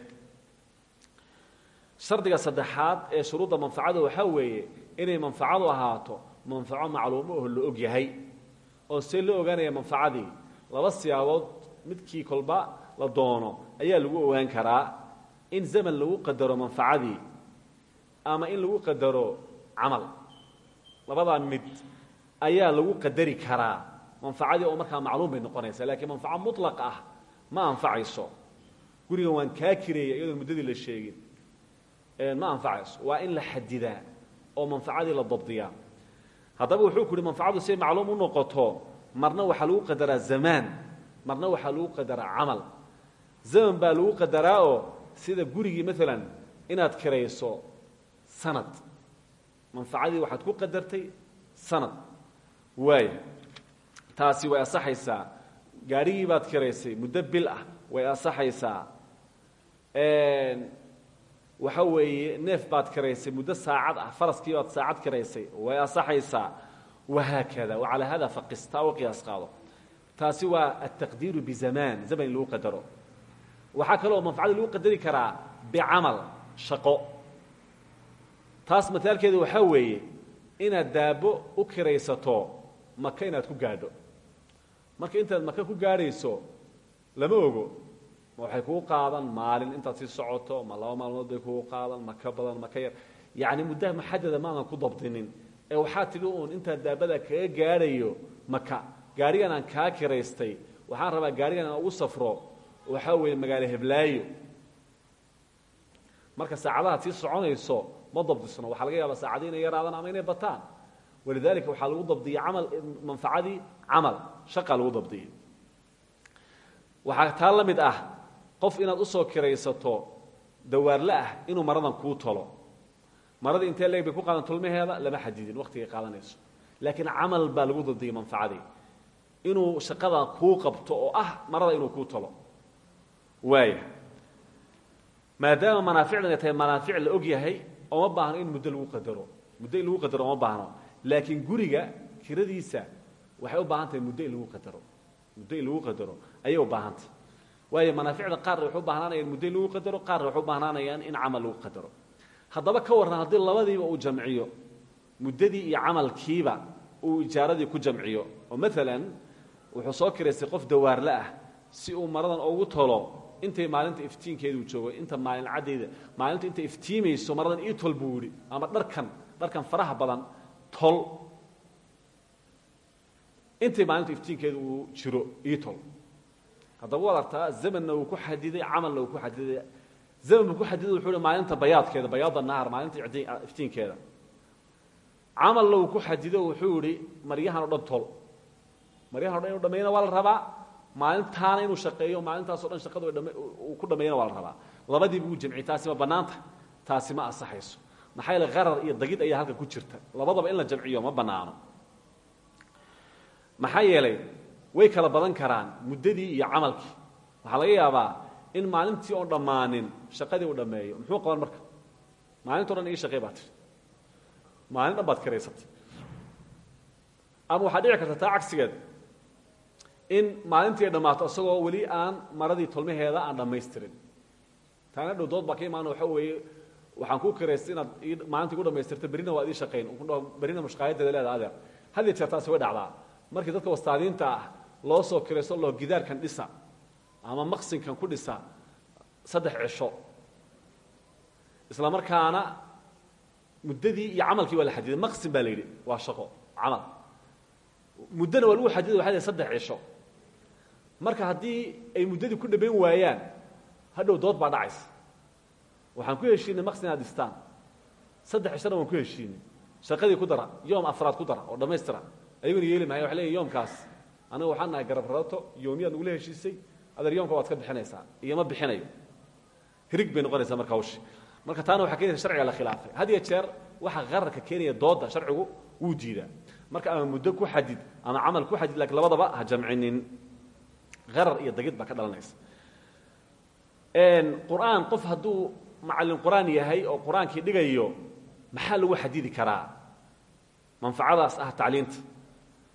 Shardiga saddexaad ee shuruudda manfacada waxaa weeye inay manfacadu ahaato manfaco macluumo oo la og yahay oo see loo ogaanaya manfacadii laba siyaabood midkii kolba la doono ayaa lagu ogaan karaa in zaman lagu qadaro manfacadii ama in lagu qadaro camal. Labadaa mid ayaa lagu qadari karaa manfacadii oo markaa macluum bay noqonaysaa laakiin manfaco muطlaq ah ma anfacayso. Gurigan waan kaa kireeya iyadoon muddadii la sheegin. Ma anfacayso. Waa in la xadidaa oo manfacadii la dabdiyaa. Haddaba wuxuu ku uhi manfacadu macluum u noqoto marna waxaa lagu qadaraa zamaan marna waxaa lagu qadaraa camal. Zaman baa lagu qadaraa oo sida gurigii maalan inaad kirayso sanad. Manfacadii waxaad ku qadartay sanad. Waaya taasi way asaxaysaa gaarigii baad kiraysay muddo bil ah way asaxaysaa waxa weeye neef baad kiraysay muddo saacad ah faraskii baad saacad kiraysay way asaxaysaa wahaakada wacalaa hada faqista u qiyaas qaado. Taasi waa altaqdiiru bizamaan zaman in lagu qadaro. Waxaa kaloo manfacadii lagu qadari karaa bicamal shaqo. Taas mataalkeeda waxaa weeye inaad daabo u kiraysato maka inaad ku gaadho marka intaad maka ku gaadhayso lama ogo. Ma waxay kugu qaadan maalin intaad sii socoto ma laba maalmood bay kugu qaadan maka badan maka yar. Yacni muddaha maxadada maadan ku dabdinin. Ee waxaa tidhi uun intaad daabada kaga gaadhayo maka gaarigan aan kaa kiraystay waxaan rabaa gaarigan aan ugu safro waxaa weeye magaalo heblaayo. Marka saacadahaad sii soconayso ma dabdisno. Waxaa laga yaaba saacadii inay ama inay bataan. Walidalika waxaa lagu dabdiyey camal manfacadii camal shaqa lagu dabdiyey waxaa taa la mid ah qof inaad u soo kiraysato dawaarle ah inuu maradan kuu tolo. Maradii intee leeg bay ku qaadan tulmaheeda lama xadidin waqtigay qaadanayso. Laakiin camal baa lagu dabdiyey manfacadii inuu shaqada kuu qabto oo ah marada inuu kuu tolo. Waaya maadaama manaaficdan ay tahay manaafic la og yahay ooma baahno in muddo lagu qadaro. Muddo in lagu qadaro ooma baahno. Laakiin guriga kiradiisa waxay u baahan tahay muddo lagu qadaro. Muddo lagu qadaro. Ayay u baahantah waayo manaaficda qaarna waxay u muddo lagu qadaro qaarna waxay u in camal lagu qadaro. Haddaba ka warran haddii labadiiba uu jamciyo muddadii iyo camalkiiba uu ijaaradii ku jamciyo oo maalan wuxuu soo kiraystay qof dawaarle ah si uu maradan ugu tolo intay maalinta iftiinkeeduu joogo inta maalin caddeeda maalintu intay iftiimayso maradan ii tol ama dharkan dharkan faraha badan tol intay maalintu iftiinkeedu uu jiro ii tol. Haddaba waad artaa zamanna uu ku xadiday camalna uu ku xadiday zaman buu ku xadiday wuxuu maalinta bayaadkeeda bayaada nahar maalinta iftiinkeeda. Camalna uu ku xadido wuxuu yihi maryahan dhan tol. Maryahan dhan inu dhameeyana waa la rabaa. Maalintaana inuu shaqeeyo maalintaasoo dhan shaqadu uu ku dhameeyana waa la rabaa. Labadiiba uu jamciy taasi ma bannaanta taasi ma asaxayso maxaa yaele qarar iyo dagid ayaa halka ku jirta. Labadaba in la jamciyo ma bannaano maxaa yeelay way kala badan karaan muddadii iyo camalkii. Waxaa laga yaabaa in maalintii oon dhammaanin shaqadii uu dhammeeyo. Muxuu qaban marka? Maalinto dhan ii shaqey baa baad kiraysatay ama waxaa dhici karta taa cagsigeed in maalintii ay dhammaato isagoo weli aan maradii tolmaheeda aan dhammaystirin. Taana dhow dood baa ka imaana waxa weeye waxaan ku kiraystay inaad maalintii ku dhamaystirta berrina waa idii shaqayn berrina mushqaayadeeda leeda adeer. Had iyo jeer taasi way dhacdaa markii dadka wastaadiinta ah loo soo kiraysto loo gidaarkan dhisa ama maqsinkan ku dhisa saddex cisho isla markaana muddadii iyo camalkii waa la xadiday maqsin baa la yidhi waa shaqo camal. Muddana waa lagu xadiday waxa la saddex cisho marka haddii ay muddadii ku dhammayn waayaan hadhow dood baa dhacaysa. Waxaan ku heshiinay maqsin inaad dhistaan. Saddex cishona waan ku heshiinay. Shaqadii ku dara yoom afraad ku dara oo dhammaystira ayaguna yeeli mahaya waxa leeya yoomkaas. Aniga waxaan nahay garab rarato yoomiyaad nagula heshiisay adeer yoomka waad ka bixinaysaa iyo ma bixinayo. Hirig bay noqonaysaa marka hawshi. Marka taana waxaa keenaysa sharciga la khilaafay. Had iyo jeer waxa qararka keenaya dooda sharcigu wuu diidaa. Marka ama muddo ku xadid ama camal ku xadid lakiin labadaba ha jamcinin. Qarar iyo dagid baa ka dhalanaysa. Qur'aan qof hadduu macallin qur'aan yahay oo qur'aankii dhigayo maxaa lagu xadidi karaa? Manfacadaas ah tacliinta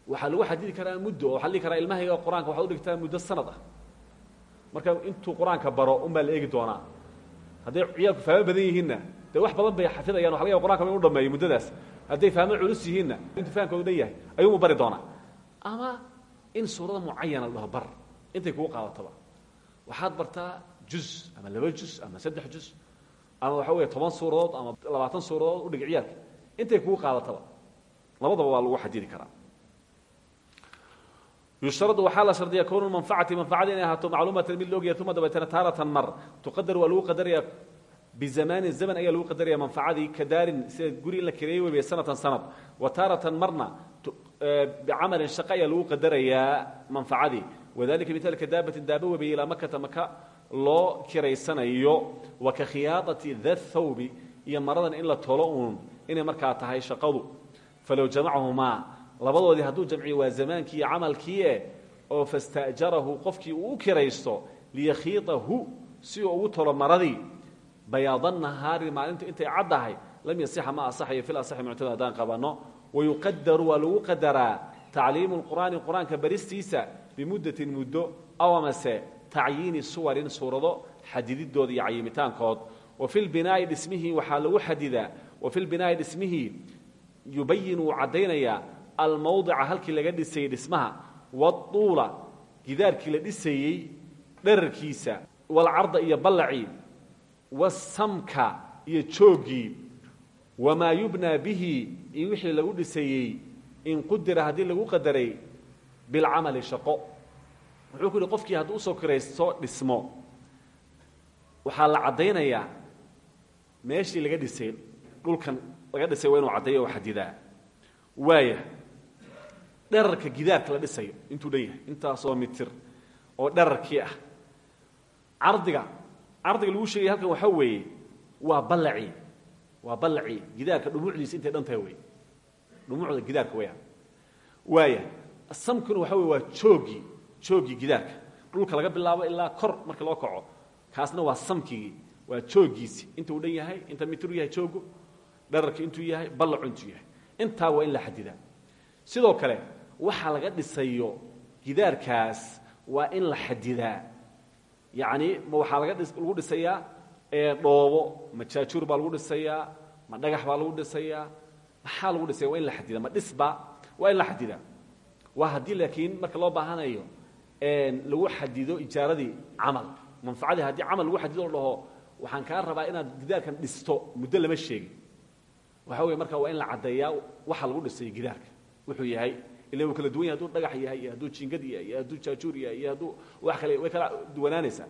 waxaa lagu xadidi karaa muddo oo waxaa la karaa ilmahayga qur'aanka waxaad u dhigtaa muddo sanad ah. Marka intuu qur'aanka baro un baa la eegi doonaa. Hadday ciyaalku fahmo badan yihiinna dee wax badan bay xafidayaan waxa laga yaaba qur'anka inu muddadaas. Hadday fahmo culus yihiinna intuu fahamkoodu dhan yahay ayuumu bari doonaa. Ama in suurada mucayana la bar intay kugu qaadataba. Waxaad bartaa juz ama laba juz ama saddex juz ama waxa weeye toban suuradood ama labaatan suuradood udhig ciyaalka. Intay kugu qaadataba labadaba waa lagu xadidi karaa yushtaradu waxaa la shardiya kownu manfacati manfacada inay ahaato macluumatan mid laogaya uma dabeetana taaratan mar tuqadar waa lagu qadaraya bizamaanin zaman ayaa lagu qadaraya manfacadii ka daarin sida guri in la kareeyey weybe sanatan sanad wa taaratan marna bicamalin shaqo ayaa lagu qadarayaa manfacadii wadalika mitaalka daabatin daaba webiye ilaa makata maka loo kiraysanayo wa ka khiyaadati da thawbi iyo maradan in la tolo uun inay markaa tahay shaqadu falow jamacahumaa labadoodii hadduu jamciyo waa zamaankii iyo camalkiie oo fasta'jarahu qofkii uu u kiraysto liyakhiidahu si uu tolo maradii bayaada nahaari maalintu intay caddahay lam yasixa ma asaxayo fil asaxi muctamad haddaan qabanno. Wayuqadaru waa lagu qadaraa tacliimu lqur'aani qur'aanka baristiisa bimuddatin muddo aw amase tacyiini suwarin suurado xadididooda iyo cayimitaankood wa fi lbinaa'i dhismihii waxaa lagu xadidaa wa fi almawdica halkii laga dhisayey dhismaha waduula gidaarkii la dhisayey dherarkiisa walcarda iyo ballacii wasamka iyo jooggii wamaa yubnaa bihi iyo wixii lagu dhisayey in qudira haddii lagu qadaray bilcamali shaqo. Wuxuu ku yidhi qofkii hadduu u soo kiraysto dhismo. Waxaa la caddaynayaa meeshii laga dhisay dhulkan laga dhisay waa inuu caddeeyo oo xadidaa. Waaya dherarka gidaarka la dhisayo intuu dhan yahay intaasoo mitir oo dherarkii ah. Cardiga cardiga lagu sheegay halkan waxaa weeye waa ballacii waa ballacii gidaarka dhumucdiisa intay dhan tahay dhumucda gidaarka weyaan waaya samkuna waxa wey waa jooggii jooggii gidaarka. Dhulka laga bilaabo ilaa kor marka loo kaco kaasna waa samkigii waa jooggiisi inta uu dhan inta mitir u yahay joogu. Dherarka intuu yahay ballacu intuu yahay. Intaa waa in la xadidaa sidoo kale waxa laga dhisayo gidaarkaas waa in la xadidaa yacni ma waxaa lagu dhisayaa dhoobo ma jaajuur baa lagu dhisayaa ma dhagax baa lagu dhisayaa maxaa lagu dhisaya waa in la xadidaa ma dhisba waa in la xadidaa waa haddii laakiin marka loo baahanayo lagu xadido ijaaradii camal manfacadii haddii camal lagu xadido dhaho waxaan kaa rabaa inaad gidaarkan dhisto muddo lama sheegin. Waxa wey marka waa in la caddeeyaa waxa lagu dhisay gidaarka. Wuxuu yahay ila wuu kala duwan yahay haduu dhagax yahay iyo hadduu jingad yahay iyo hadduu jaajuur yahay iyo hadduu wax kale way kala duwanaanaysaa.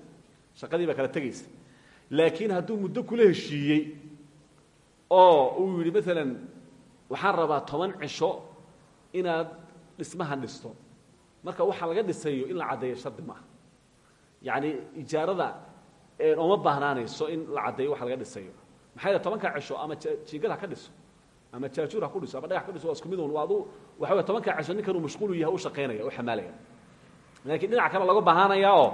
Shaqadii baa kala tegaysa laakiin hadduu muddo kula heshiiyey oo uu yidhi maalan waxaan rabaa toban cisho inaad dhismahan dhisto. Marka waxaa laga dhisayo in la caddeeyo shardi maaha yacni ijaarada ooma baahnaanayso in la caddeeyo waxa laga dhisayo. Maxaa yidha tobankaa cisho ama jingad ha ka dhiso ama jaajuur ha ku dhiso ama dhagax ka dhiso waa isku mid un adu waxa wey tobankaa cisho ninkan uu mashquulu yahay u shaqaynaya u xamaalaya. Laakiin dhinac kale laga baahanayaa oo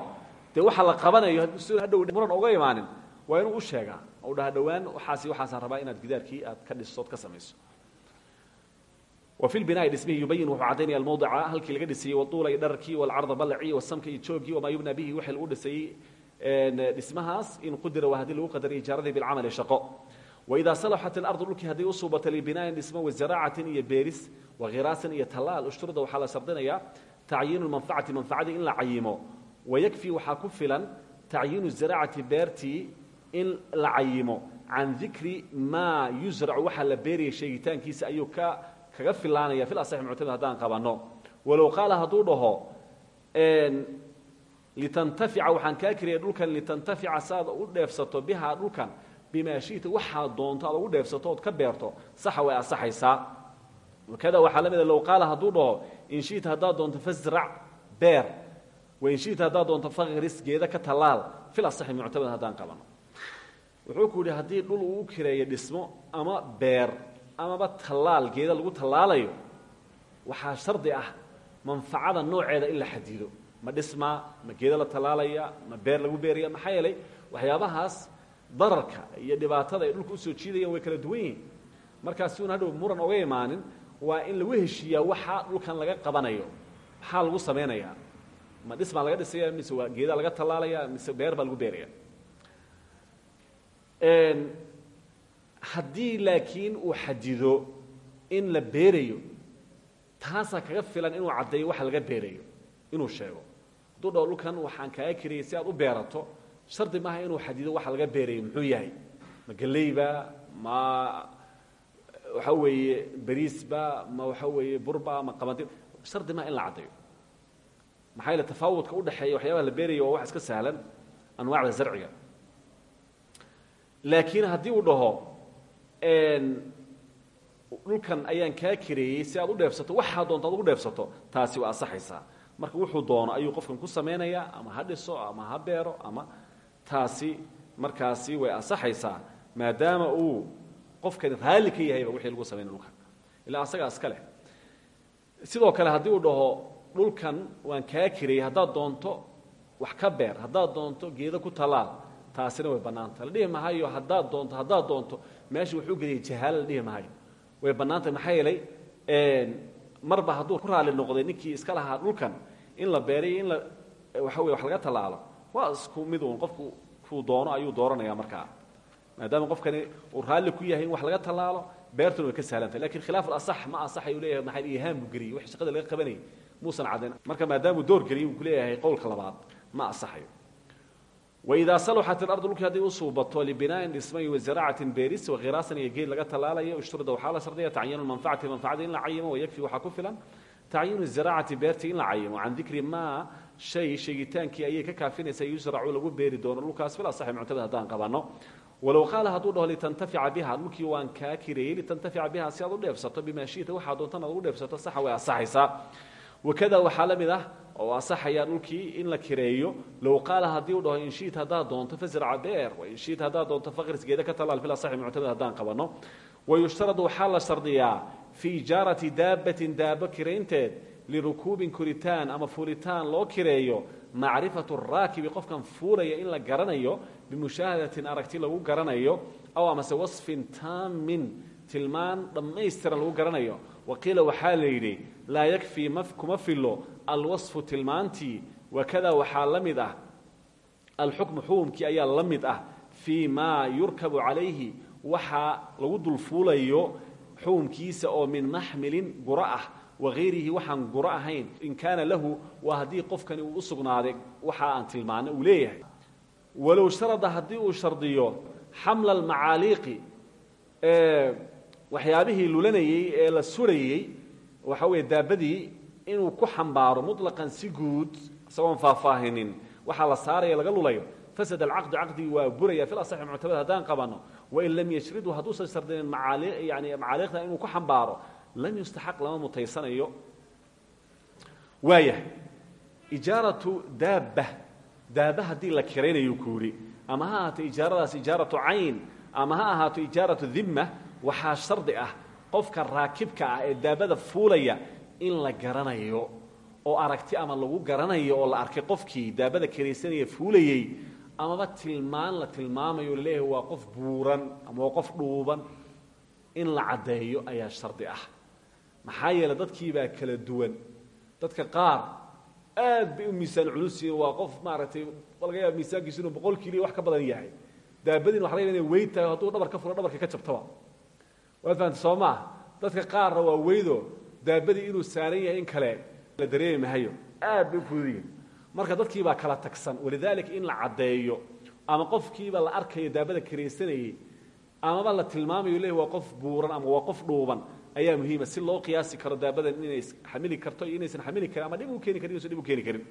dee waxa la qabanayo si hadhow muran oga imaanin waa inuu u sheegaa u dhaha dhowaan waxaasi waxaasaan rabaa inaad gidaarkii aad ka dhisood ka samayso. Fi lbinaai dhismihi yubayin wuxuu caddaynaya almawdica halkii laga dhisayey waduula iyo dhararkii walcarda ballacii wasamka iyo joogii wamaa yubna bihi wixii lagu dhisayey dhismahaas in qudira waa haddii lagu qadaray ijaaradii bilcamali shaqo waidaa salaxat ilardu dhulkii hadday u suubatay libinaain dhismo wazaraacatin iyo beeris wakhiraasin iyo tallaal ushturda waxaa la shardinayaa tacyiinu lmanfacati manfacadii in la cayimo wayakfi waxaa ku filan tacyiinu zaraacati beertii in la cayimo can dikri maa yusracu waxaa la beeraya sheegitaankiisa ayuu ka kaga filaanaya fil asaxi muctamid haddaan qabanno walow qaala hadduu dhaho litantafica waxaan kaa kiriyay dhulkan litantafica saaad u dheefsato bihaa dhulkan bimaa shita doonto aad ugu dheefsato ka beerto saxa way asaxaysaa wakada waxaa la mida low qaala hadduu dhaho in shita haddaad doonto fasrac beer wain shita haddaad doonto fakris geeda ka tallaal fil asaxi muctamid haddaan qabanno wuxuu ku yidhi haddii dhul uu kireeyo dhismo ama beer amaba tallaal geeda lagu tallaalayo waxaa shardi ah manfacada nooceeda in la xadido. Ma dhismaa ma geeda la tallaalaya ma beer lagu beeraya maxaa yeelay waxyaabahaas dararka iyo dhibaatada ay dhulka u soo jiidayaan way kala duwan yihiin markaas si un hadhow muran oga imaanin waa in lagu heshiiyaa waxa dhulkan laga qabanayo. Maxaa lagu samaynayaa ma dhismaa laga dhisaya mise waa geedaa laga tallaalaya mise beer baa lagu beeraya? Haddii laakiin uu xadido in la beerayo taasaa kaga filan inuu caddeeyo waxa laga beerayo inuu sheego. Hadduu waxaan kaaga kiriyay si aad u beerato shardi maaha inuu xadido waxa laga beerayo muxuu yahay? Ma geleyba ma waxa weeye beriisba ma waxa weeye burba ma qabanti shardi maaha in la caddeeyo. Maxaa yeele tafaawudka udhexeeya waxyaabaha la beerayo waa wax iska sahlan anwaacda zarciga. Laakiin haddii uu dhaho dhulkan ayaan kaa kireeyey si aad u dheefsato waxaa doonto ad ugu dheefsato taasi waa asaxaysaa marka wuxuu doono ayuu qofkan ku samaynayaa ama ha dhiso ama ha beero ama taasi markaasi way asaxaysaa maadaama uu qofkani raalli ka wixii lagu samaynay dhulkan ilaa asagaa iska sidoo kale haddii uu dhaho dhulkan waan kaa kireeyey haddaad doonto wax ka beer haddaad doonto geedo ku tallaal taasina way bannaanta la dhihi mahayo haddaad doonto haddaad doonto meesha wuxuu geliyay jahaalo la dhihi mahayo way bannaantay maxaa yeelay marba hadduu ku raali noqday ninkii iska lahaa dhulkan in la beeriyo in la waxa wey wax laga tallaalo waa isku mid uun qofku kuu doono ayuu dooranaya markaa maadaama qofkani uu raalli ku yahay in wax laga tallaalo beertuna way ka sahlantay. Lakin khilaaf alasax ma asaxay uu leeyahay maxay ihaan buu geliyey wix shaqada laga qabanayay. Muusan caddayn. Marka maadaamuu door geliyey uu ku leeyahay qowlka labaad ma asaxayo. Waidaa saluxat ilardu dhulkii hadday u suubato libinaain dhismay wazaraacatin beeris wakhiraasan iyo geed laga tallaalayo ishturda waxaa la shardaya tacyiinu manfacati manfacada in la cayimo wayakfi waxaa ku filan tacyiinu zaraacati beertii in la cayimo can dikri maa shay sheegitaankii ayay ka kaafinaysaa yusracu lagu beeri doono. Dhulkaas fil asaxi muctamad haddaan qabanno walow qaala hadduu dhaho litantafica biha dhulkii waan kaa kireeyey litantafica biha si aad u dheefsato bimaa shiita waxaa doontan aad ugu dheefsato saxa way asaxaysaa. Wakada waxaa la mid ah oo asaxaya dhulkii in la kireeyo. Low qaala haddii u dhaho in shiita haddaad doonto fasraca beer wain shiita haddaad doonto faqris geeda ka tallaal fil asaxi muctamad haddaan qabanno wayushtaradu waxaa la shardiyaa fii ijaarati daabbatin daabo kiraynteed lirukuubin koritaan ama fuulitaan loo kireeyo macrifatu raakibi qofkan fuulaya in la garanayo bimushaahadatin aragti lagu garanayo aw amase wasfin taamin tilmaan dhammaystiran lagu garanayo waqiila waxaa la yidhi laa yakfii ma kuma filo alwasfu tilmaantii wakada waxaa la mid ah alxukmu xukumkii ayaa la mid ah fii maa yurkabu calayhi waxaa lagu dulfuulayo xukumkiisa oo min maxmilin guro ah wagayrihi waxaan in kaana lahu waa haddii qofkani uu u sugnaaday waxa aan tilmaano uu leeyahay. Walow sharada haddii uu shardiyo xamla almacaaliiqi waxyaabihii lulanayey ee la surayey waxa weeye daabadii inuu ku xambaaro muطlaqan si guud isagoon faahfaahinin waxaa la saaraya laga lulayo. Fasad alcaqdu caqdigii waa buraya fi asaxi muctamad haddaan qabano wain lam yashridu hadduusan shardinin macaali yani macaaliiqda inuu ku xambaaro lam yustaxaq lama mutaysanayo waayahay ijaaratu daabba daaba haddii la kiraynayo ku yidhi ama ha ahaato ijaaradaas ijaaratu cayn ama ha ahaato ijaaratu dimma waxaa shardi ah qofka raakibka ah ee daabada fuulaya in la garanayo oo aragti ama lagu garanayo oo la arkay qofkii daabada kiraysanaya fuulayey amaba tilmaan la tilmaamayo la leeyahay waa qof buuran ama qof dhuuban. In la caddeeyo ayaa shardi ah. Maxaa yeeley dadkii baa kala duwan. Dadka qaar aad bay u miisaan waa qof maaragtay laga yaaba miisaankiisu inuu wax ka badan yahay. Daabadiin waxa laga inay hadduu dhabar ka furo dhabarka ka jabtaba waad fahamta soo dadka qaarna waa weydo daabadii inuu saaran yahay in kale la dareemi aad bay u marka dadkii baa kala tagsan walidaalika in la caddeeyo ama qofkiiba la arkayo daabada karaysanayey amaba la tilmaamayo leeyahy waa qof buuran ama waa qof dhuuban ayaa muhiima si loo qiyaasi karo daabadan inay xamili karto iyo inaysan xamili karin ama dhib u keeni karin inaysan dhib u keeni karin.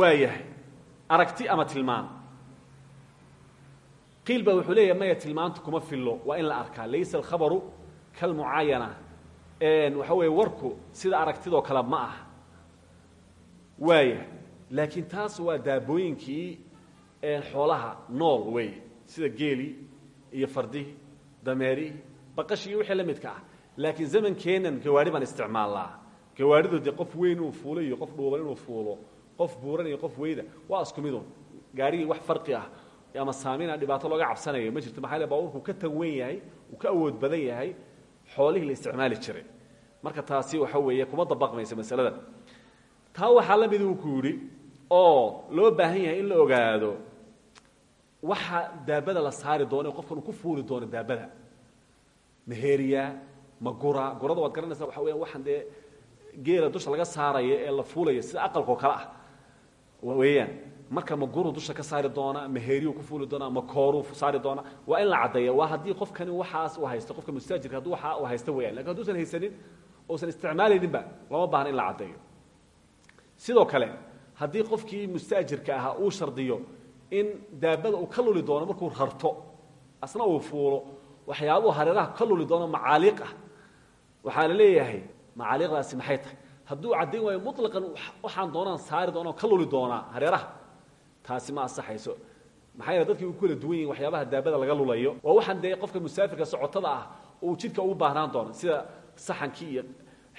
Waayahay aragti ama tilmaan. Qiil baa wuxuu leeyahay maya tilmaantu kuma fillo waa in la arkaa. Laysa alkhabaru kalmucaayana. Waxa weeye warku sida aragtidoo kale ma ah waaya laakiin taas waa daabooyinkii xoolaha nool wey sida geelii iyo fardihii dameerihii baqashii wixii la midka ah. Laakiin zamankeennan gawaari baan isticmaalnaa. Gawaaridu dee qof weyn inuu fuulo iyo qof dhuuban inuu fuulo. Qof buuran iyo qof weyda waa isku midun gaarigii wax farqi ah ama saamina dhibaato looga cabsanayo ma jirto maxaa le baabuurku ka tan weyn yahay uu ka awood badan yahay xoolihii la isticmaali jiray. Marka taasi waxa weeye kuma dabaqmaysa masaladan taa waxaa la mid uu ku yidhi oo loo baahan yahay in la ogaado waxa daabada la saari doono qofkan uu ku fuuli doono daabada. Maheeriya ma gura gurada waad garanaysaa waxa weya waxaan dee geela dusha laga saaraya ee la fuulaya sida aqalkao kale ah. Weeyaan marka ma guru dusha ka saari doona maheeriyu ku fuuli doona ma saari doona waa in la caddeeya waa haddii qofkani waxaas uu haysto qofka mustaajirka hadduu waxa uu haysto weeyaan laakiin hadduusan haysanin uusan isticmaalayninba lama baahna in la caddeeyo sidoo kale haddii qofkii mustaajirka ahaa uu shardiyo in daabada uu ka luli doono markuu rarto asna uu fuulo waxyaabuhu hareeraha ka luli doono macaaliiq ah. Waxaa la leeyahay macaaliiqdaasi maxay tahay? Hadduu caddayn waayo muطlaqan waxaan doonaan saari doona ka luli doonaa hareeraha taasi ma asaxayso maxaa dadkii u kala duwan yihiin waxyaabaha daabada laga lulayo waa waxaan dee qofka musaafirka socotada ah uu jidka ugu baahnaan doono sida saxankii iyo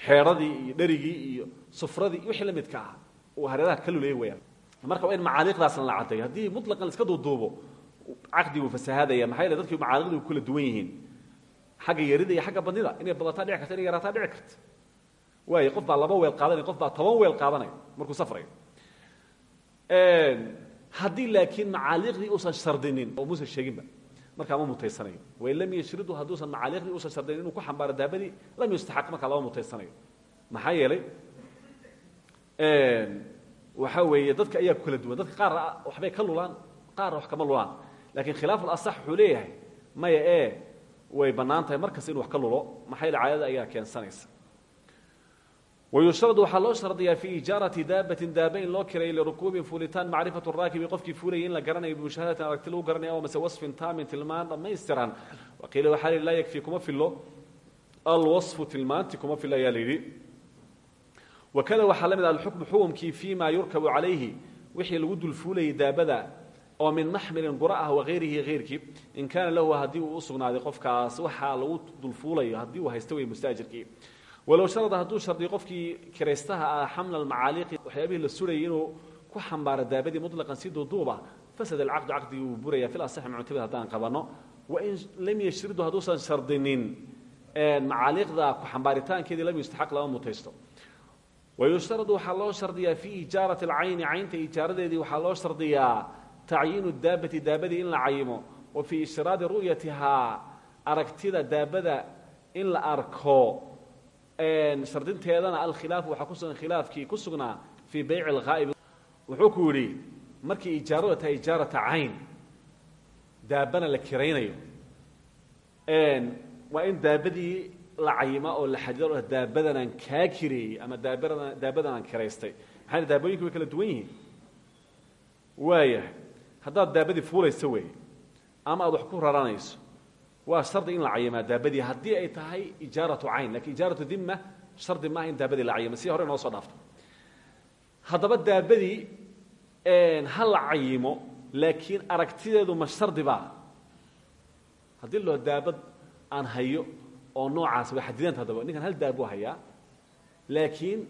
xeedradii iyo dherigii iyo sufradii wixii la midka ah uu hareeraha ka lulaya weyaan marka waa in macaaliiqdaasna la caddeeyo. Haddii muطlaqan la iska duuduubo caqdiguu fasahaadaya maxaa yeele dadkii macaaliqdii u kala duwan yihiin. Xagga yarida iyo xagga badnida inay badataa dhici karta inay yaraataa dhici karta. Waayo qof baa laba weel qaadanaya qof baa toban weel qaadanaya markuu safrayo. Haddii laakiin macaaliiqdii uusan shardinin oo muusan sheeginba markaa ma mutaysanayo. Wain lam yashridu hadduusan macaaliiqdii uusan shardinin inuu ku xambaaro daabadii lam yustaxaq markaa lama mutaysanayo. Maxaa yeelay waxaa weeye dadka ayaa kala duwan. Dadka qaar waxbay ka lulaan qaarna wax kama lulaan. Lakiin khilaaf alasax wuxuu leeyahay maya ee way bannaan tahay markasta wax ka lulo maxaa caadada ayaa keensanaysa. Wayushrad waxaa loo shardiyaa fii ijaarati daabatin daaba in loo kiray lirukuubin fuulitaan macrifatu raakibi qofkii fuulayay in la garanayo bimushaahadatin aragti lagu garanaya mase wasfin taamin tilmaan dhammaystiran. Waqiila waxaa laa la yidhi wakada waxaa la mid alxukmu xukumkii fii ma yurkabu calayhi wixii lagu dulfuulayay daabada oo min maxmilin qura ah wagayrihi hayrkii in kaana lahu haddii uu u sugnaaday qofkaas waxaa lagu dulfuulayo haddii uu haysta wey mustaajirkii walow sharada hadduu shardiyo qofkii kiraystaha ah xamla almacaaliiqi waxyaabihii la surayay inuu ku xambaaro daabadii muطlaqan si duuduuba fasad alcaqdu caqdigii uu buraya fil asaxi muctabid haddaan qabanno wain lam yashridu hadduusan shardinin macaaliiqda ku xambaaritaankeedii lam yustaxaq lama mutaysto wayushtaradu waxaa loo shardiyaa fii ijaarati alcayni caynta ijaaradeedii waxaa loo shardiyaa tacyiinu daabati daabadii in la cayimo wa fii aragtida daabada in la arko shardinteedana alkhilaafu waxaa ku sugan khilaafkii ku sugnaa fii bayci alghaa'ib wuxuu ku yidhi markii ijaaradu tahay ijaarata cayn daabana la kiraynayo waa in daabadii la cayima oo la xadido daabadanaan kaa kireeyey ama daabada daabadanaan kiraystay. Maxayna daabooyinka way kala duwan yihiin. Waaya haddaad daabadii fuulayso wey ama aad wax ku raranayso waa shardi in la cayimaa daabadii. Haddii ay tahay ijaaratu cayn laakiin ijaaratu dima shardi maaha in daabadii la cayima si hore noo soo dhaafto. Haddaba daabadii ha la cayimo laakiin aragtideedu ma shardi baa. Haddii loo daabad aan hayo oo noocaas way xadidanta haddaba ninkan hal daabuu hayaa laakiin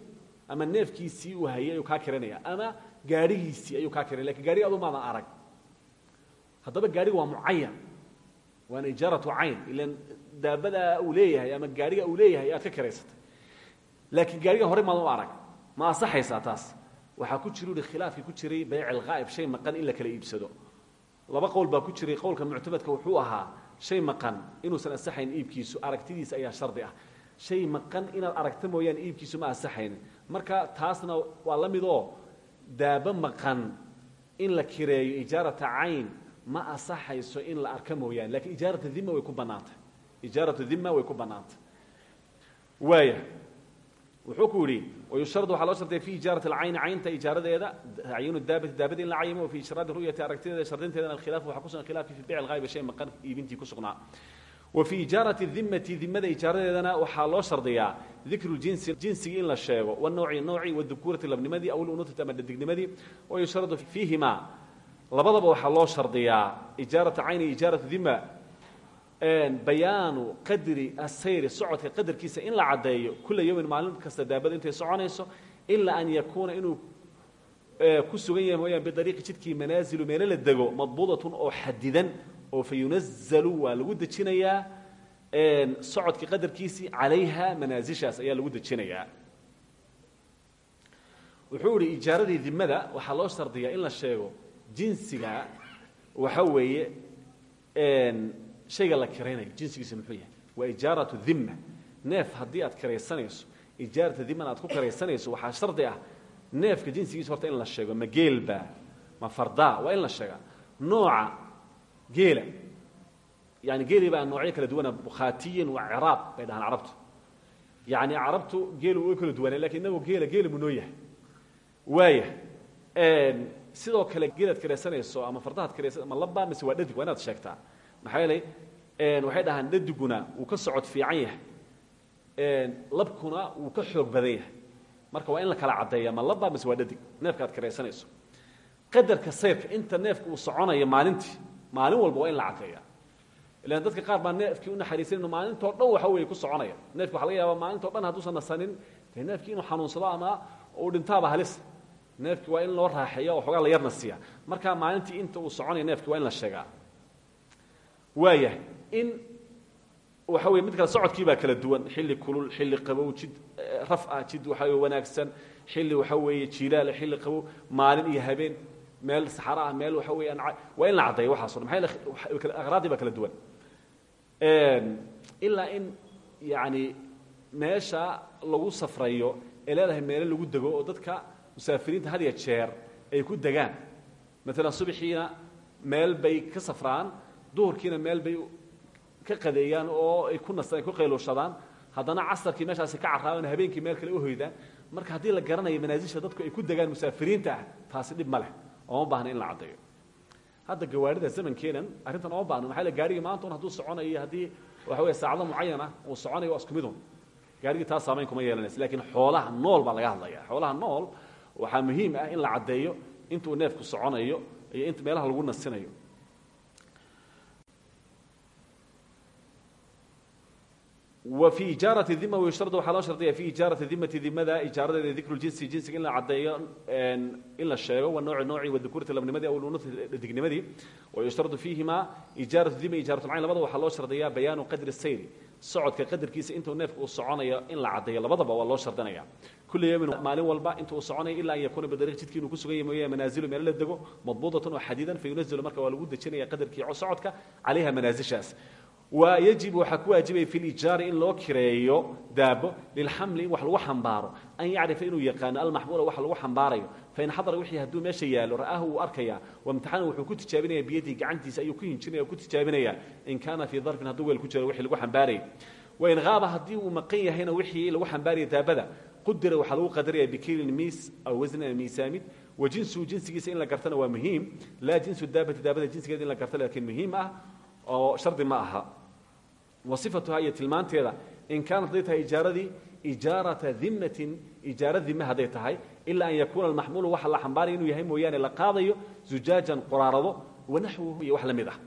ama neefkiisii uu hayay ayuu kaa kiranaya ama gaadhigiisii ayuu kaa kiranaya laakiin gaadhiga adu maadan arag. Haddaba gaadhiga waa mucayan waana ijaaratu cayn ilan daabadaa uu leeyahay ama gaadhiga uu leeyahay aad ka kiraysatay laakiin gaadhigan horey maadan u arag ma asaxaysaa taas. Waxaa ku jira uhi khilaafkii ku jiray bayc alghaa'ib shay maqan in la kala iibsado. Laba qowl baa ku jiray qowlka muctamadka wuxuu ahaa shay maqan inuusan asaxayn iibkiisu aragtidiisa ayaa shardi ah. Shay maqan inaad aragta mooyaane iibkiisu ma asaxayn. Marka taasna waa la mid oo daabo maqan in la kireeyo ijaarata cayn ma asaxayso in la arka mooyaane laakiin ijaarata dhima way ku bannaantay. Ijaaratu dhima way ku bannaantay. Waaya. Wuxuu ku yidhi wayushtarad waxaa loo shardiya fi ijaarat alcayni caynta ijaaradeeda tacyiinu daabati daabada in la cayimo fi ishraadi ru'yati aragtideeda shardinteedana alkhilaafu waxaa ku sugan khilaafki fi bayc alghayba shay maqan iibintii ku sugnaa wa fii ijaarati dimati dimada ijaaradeedana waxaa loo shardiyaa dikru jinsi jinsigii in la sheego wanowci nowci wadukuurati labnimadii aw lunutati ama dhadignimadii wayushradu fiihimaa labadaba waxaa loo shardiyaa ijaarata cayni ijaaratu dima bayaanu qadri asayri socodka qadarkiisa in la caddeeyo kula yowmin maalin kasta daabada intay soconayso ilaa an yakuuna inuu ku sugan yahay mooyaan bidariiqi jidkii manaazilu meelo la dego madbuudatun oo xadidan oo fa yunazalu waa lagu dejinayaa socodkii qadarkiisii calayha ayaa lagu dejinayaa. Wuxuu ihi ijaaradii dimada waxaa loo shardiyaa in la sheego jinsiga waxa weeye shayga la kiraynayo jinsigiisa muxuu yahay waa ijaaratu dhima neef haddii aad kiraysanayso ijaarata dimana aad ku kiraysanayso waxaa shardi ah neefka jinsigiisa horta in la sheego ma geelba ma fardaa waa in la sheegaa nooca geela yani geeli baa noocyo kala duwana bukhaatiyin waa ciraab bay dhahaan carabtu. Yani carabtu geelu way kala duwanaa laakiin inagoo geela geela mu noo yahay waaya sidoo kale geelaad kiraysanayso ama fardahaad kiraysan ma laba mise waa dhadig waa inaad sheegtaa maxaa yeelay waxay dhahaan dhadiguna wuu ka socod fiican yahay. Labkuna wuu ka xoog badan yahay. Marka waa in la kala caddeeya ma laba mise waa dhadig. Neefka aad kiraysanayso qadarka sayrka inta neefka uu soconayo maalintii maalin walba waa in la caddeeya ilan dadka qaar baa neefkii u naxariisanayno maalintoo dhan waxa weeye ku soconaya. Neefki waxa laga yaaba maalintoo dhan hadduusan nasanin dee neefkii inuu xanuunsado ama uu dhintaaba halis. Neefki waa in loo raaxeeya oo xoogaa la yarna siiya marka maalintii inta uu soconaya neefki waa in la sheegaa waayahay. In waxa weye mid kale socodkii baa kala duwan. Xilli kulul xilli qabow jid raf ah jid waxa weye wanaagsan. Xilli waxa weeye jiilaal xilli qabow maalin iyo habeen. Meel saxaro ah meel waxa weeye waa in la caddeeya waxaaso dhan. Maxaa aqraadii baa kala duwan. Ilaa in yacni meesha lagu safrayo ee leedahay meelo lagu dego oo dadka musaafiriinta had ya jeer ay ku degaan. Maalan subaxiina meel bay ka safraan duhurkiina meel bay ka qadeeyaan oo ay ku nastaan ay ku qayluushadaan haddana casarkii meeshaasi ka carraabaan habeenkii meel kale u hoydaan. Marka haddii la garanayo manaasisha dadku ay ku degaan musaafiriinta ah taasi dhib ma leh. Ooma baahna in la caddeeyo. Hadda gawaarida zamankeenan arrintan ooma baahno maxaa le gaarigii maanta hadduu soconayo haddii waxa weye saacado mucayana uu soconayo waa isku taas saamayn kuma yeelanaysa. Lakiin xoolaha nool baa laga hadlaya xoolaha nool waxaa muhiim ah in la caddeeyo intuu neefku soconayo iyo int meelaha lagu nasinayo w fi ijaarati dima yushtarad waxaa loo shardiya fi ijaarati dimati dimada ijaaradeeda dikru jinsi jinsiga in la caddeeyo in la sheego wanooci nooci wadukuurati labnimadii aw luunati dignimadii wayushtaradu fiihima ijaaratu dima ijaarat lcayn labada waxaa loo shardiyaa bayaanu qadri sayri socodka qadarkiisa intuu neefku soconayo in la caddeeyo labadaba waa loo shardinaya. Kula yoomin maalin walba inta uu soconayo ilaa an yakuuna bidariiq jidkii ku sugan mooye manaazilu meelo la dego madbuudatun oo xadiidan fayunazilu marka waa lagu dejinaya qadarkii socodka calayha manaasishaas wa yajibu waxaa ku waajibaya fi lijaari in loo kireeyo daabo lilxamli in wax lagu xambaaro. An yacrifa inuu yaqaano almaxmuula wax lagu xambaarayo. Fain xadara wixii hadduu meesha yaalo ra'aahu wuu arkaya wamtixana wuxuu ku tijaabinaya biyadihi gacantiisa ayuu ku hinjinaya o ku tijaabinaya in kaana fii darfin hadduu weel ku jiro wixii lagu xambaarayay wain haaba haddii uu maqan yahayna wixii lagu xambaaraya daabada. Qudira waxaa lagu qadaraya bikiilin miis aw wasnin miisaamid. Wa jinsuhu jinsigiisa in la gartana waa muhiim. Laa jinsu daabati daabada jinsigeeda in la garta laakiin muhiim ah oo shardi ma aha wa sifatuhaa iyo tilmaanteeda in kaanat hadday tahay ijaaradii ijaarata dimnatin ijaara dime hadday tahay ilaa an yakuuna almaxmuulu waxa la xambaaraya inuu yahay mooyaane la qaadayo zujaajan qoraarado wanaxwuhu iyo wax la mid ah.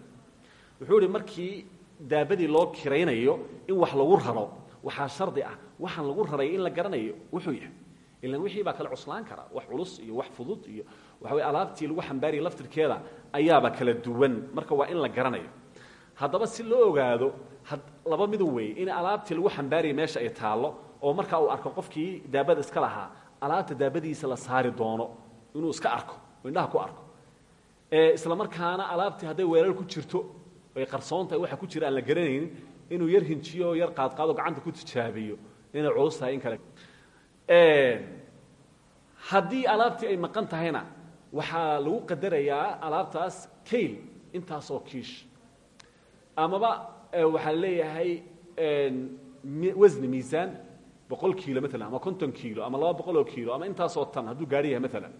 Wuxuu ihi markii daabadii loo kiraynayo in wax lagu raro waxaa shardi ah waxaan lagu raray in la garanayo wuxuu yahay ilan wixii baa kala cuslaan kara wax culus iyo wax fudud iyo waxa wey alaabtii lagu xambaaraya laftirkeeda ayaaba kala duwan. Marka waa in la garanayo. Haddaba si loo ogaado laba midu weeye in alaabtii lagu xambaaraya meesha ay taallo oo marka uu arko qofkii daabada iska lahaa alaabta daabadiisa la saari doono inuu iska arko indhaha ku arko. Isla markaana alaabtii hadday weelal ku jirto ay qarsoontahay waxa ku jira la garanaynin inuu yar hinjiyo oo yar qaadqaado gacanta ku tijaabiyo inay culus tahay in kale. Haddii alaabtii ay maqan tahayna waxaa lagu qadarayaa alaabtaas kayl intaasoo kiish. Amaba waxaa leeyahay wasni miisaan boqol kiilo maalan ama konton kiilo ama laba boqol oo kiilo ama intaasoo tan hadduu gaari yahay maalan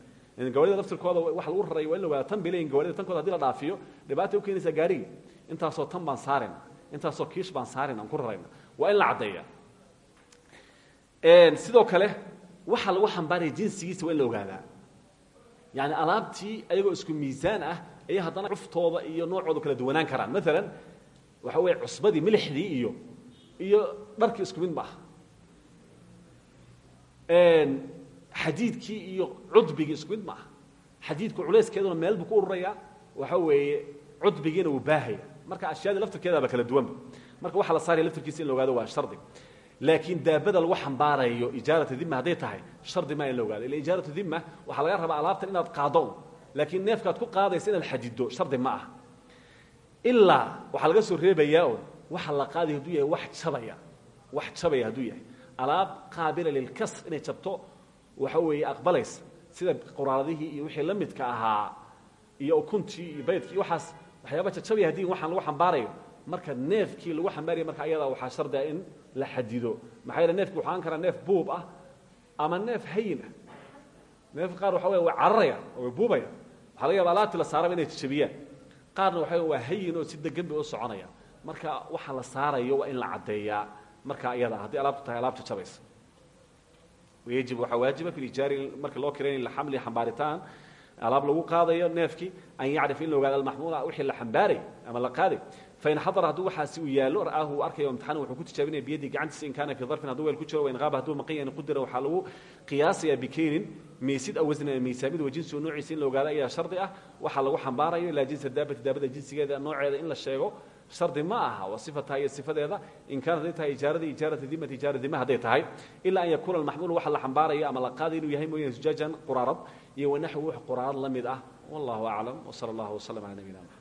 gawaarida laftirkooda wax lagu raray waa in la ogaada tan bay leeyihiin gawaarida tankooda haddii la dhaafiyo dhibaatay u keenaysaa gaarigi intaasoo tan baan saarayna intaasoo kiish baan saarayna aan ku rarayna waa in la caddeeya. Sidoo kale waxaa lagu xambaaraya jinsigiisa waa in la ogaadaa. Yani alaabtii ayagoo isku miisaan ah ayay haddana cuftooda iyo noocooda kala duwanaan karaan. Maalan waxa weeye cusbadii milixdii iyo iyo dharkii isku mid ma aha xadiidkii iyo cudbigii isku mid ma aha xadiidku culayskeeduna meel buu ku ururayaa. Waxa weeye cudbigiina wuu baahaya. Marka ashyaadii laftirkeedaaba kala duwanba marka waxaa la saaraya laftirkiisa in la waa shardi. Laakiin daabada lagu xambaarayo ijaaratu dima hadday tahay shardi maa in la ila ijaaratu dima waxaa laga rabaa alaabtan inaad qaado. Laakiin neefkaad ku qaadaysa inaad xadido shardi ma aha ilaa waxaa laga soo reebayaa oo waxa la qaadaya hadduu yahay wax jabaya wax jabaya hadduu yahay. Alaab qaabila lilkasr inay jabto waxa weeye aqbalaysa sida qoraaradihii iyo wixii la midka ahaa iyo ukuntii iyo baydkii iyo waxaas waxyaaba jajabaya haddii waxaan lagu xambaarayo. Marka neefkii lagu xambaaraya marka ayadaa waxaa shardi ah in la xadido. Maxaa yeele neefki waxu ahaan karaa neef buub ah ama neef hayin ah. Neefka qaar waxa wey waa cararaya way buubaya. Waxaa laga yaba alaabtii la saaraba inay jajabiyaan qaarna waxa waa hayin oo si degan bay u soconaya marka waxa la saarayo waa in la caddeeyaa. Marka iyada haddii alaabtu tahay alaab jajabaysa wayajib waxaa waajiba fi lijaari marka loo kirayn laxamli xambaaritaan alaab lagu qaadayo neefkii an yacrif in la ogaado almaxmuula wixii la xambaaray ama la qaaday fain xadara hadduu waxaasi uu yaallo ra'aahu uu arkayo imtixaan wuxuu ku tijaabinaya biyadii gacantiisa in kaana fii darfin hadduu weel ku jiro wain qaaba hadduu maqan yahay qudira waxaa lagu qiyaasayaa bikeynin miisid aw wasnin miisaamid wa jinsigu noociisa in la ogaado ayaa shardi ah waxaa lagu xambaarayo ilaa jinsa daabati daabada jinsigeeda nooceeda in la sheego shardi ma aha waa sifataha iyo sifadeeda in kaanat hadday tahay ijaaradii ijaarata dimati ijaara dima hadday tahay ilaa an yakuuna almaxmuulu waxa la xambaarayo ama la qaadayo inuu yahay mooyaane zujaajan quraarad iyo wanaxwi wax quraarad la mid ah wallahu aclam wsala allahu waslm cala nabiyina mxamed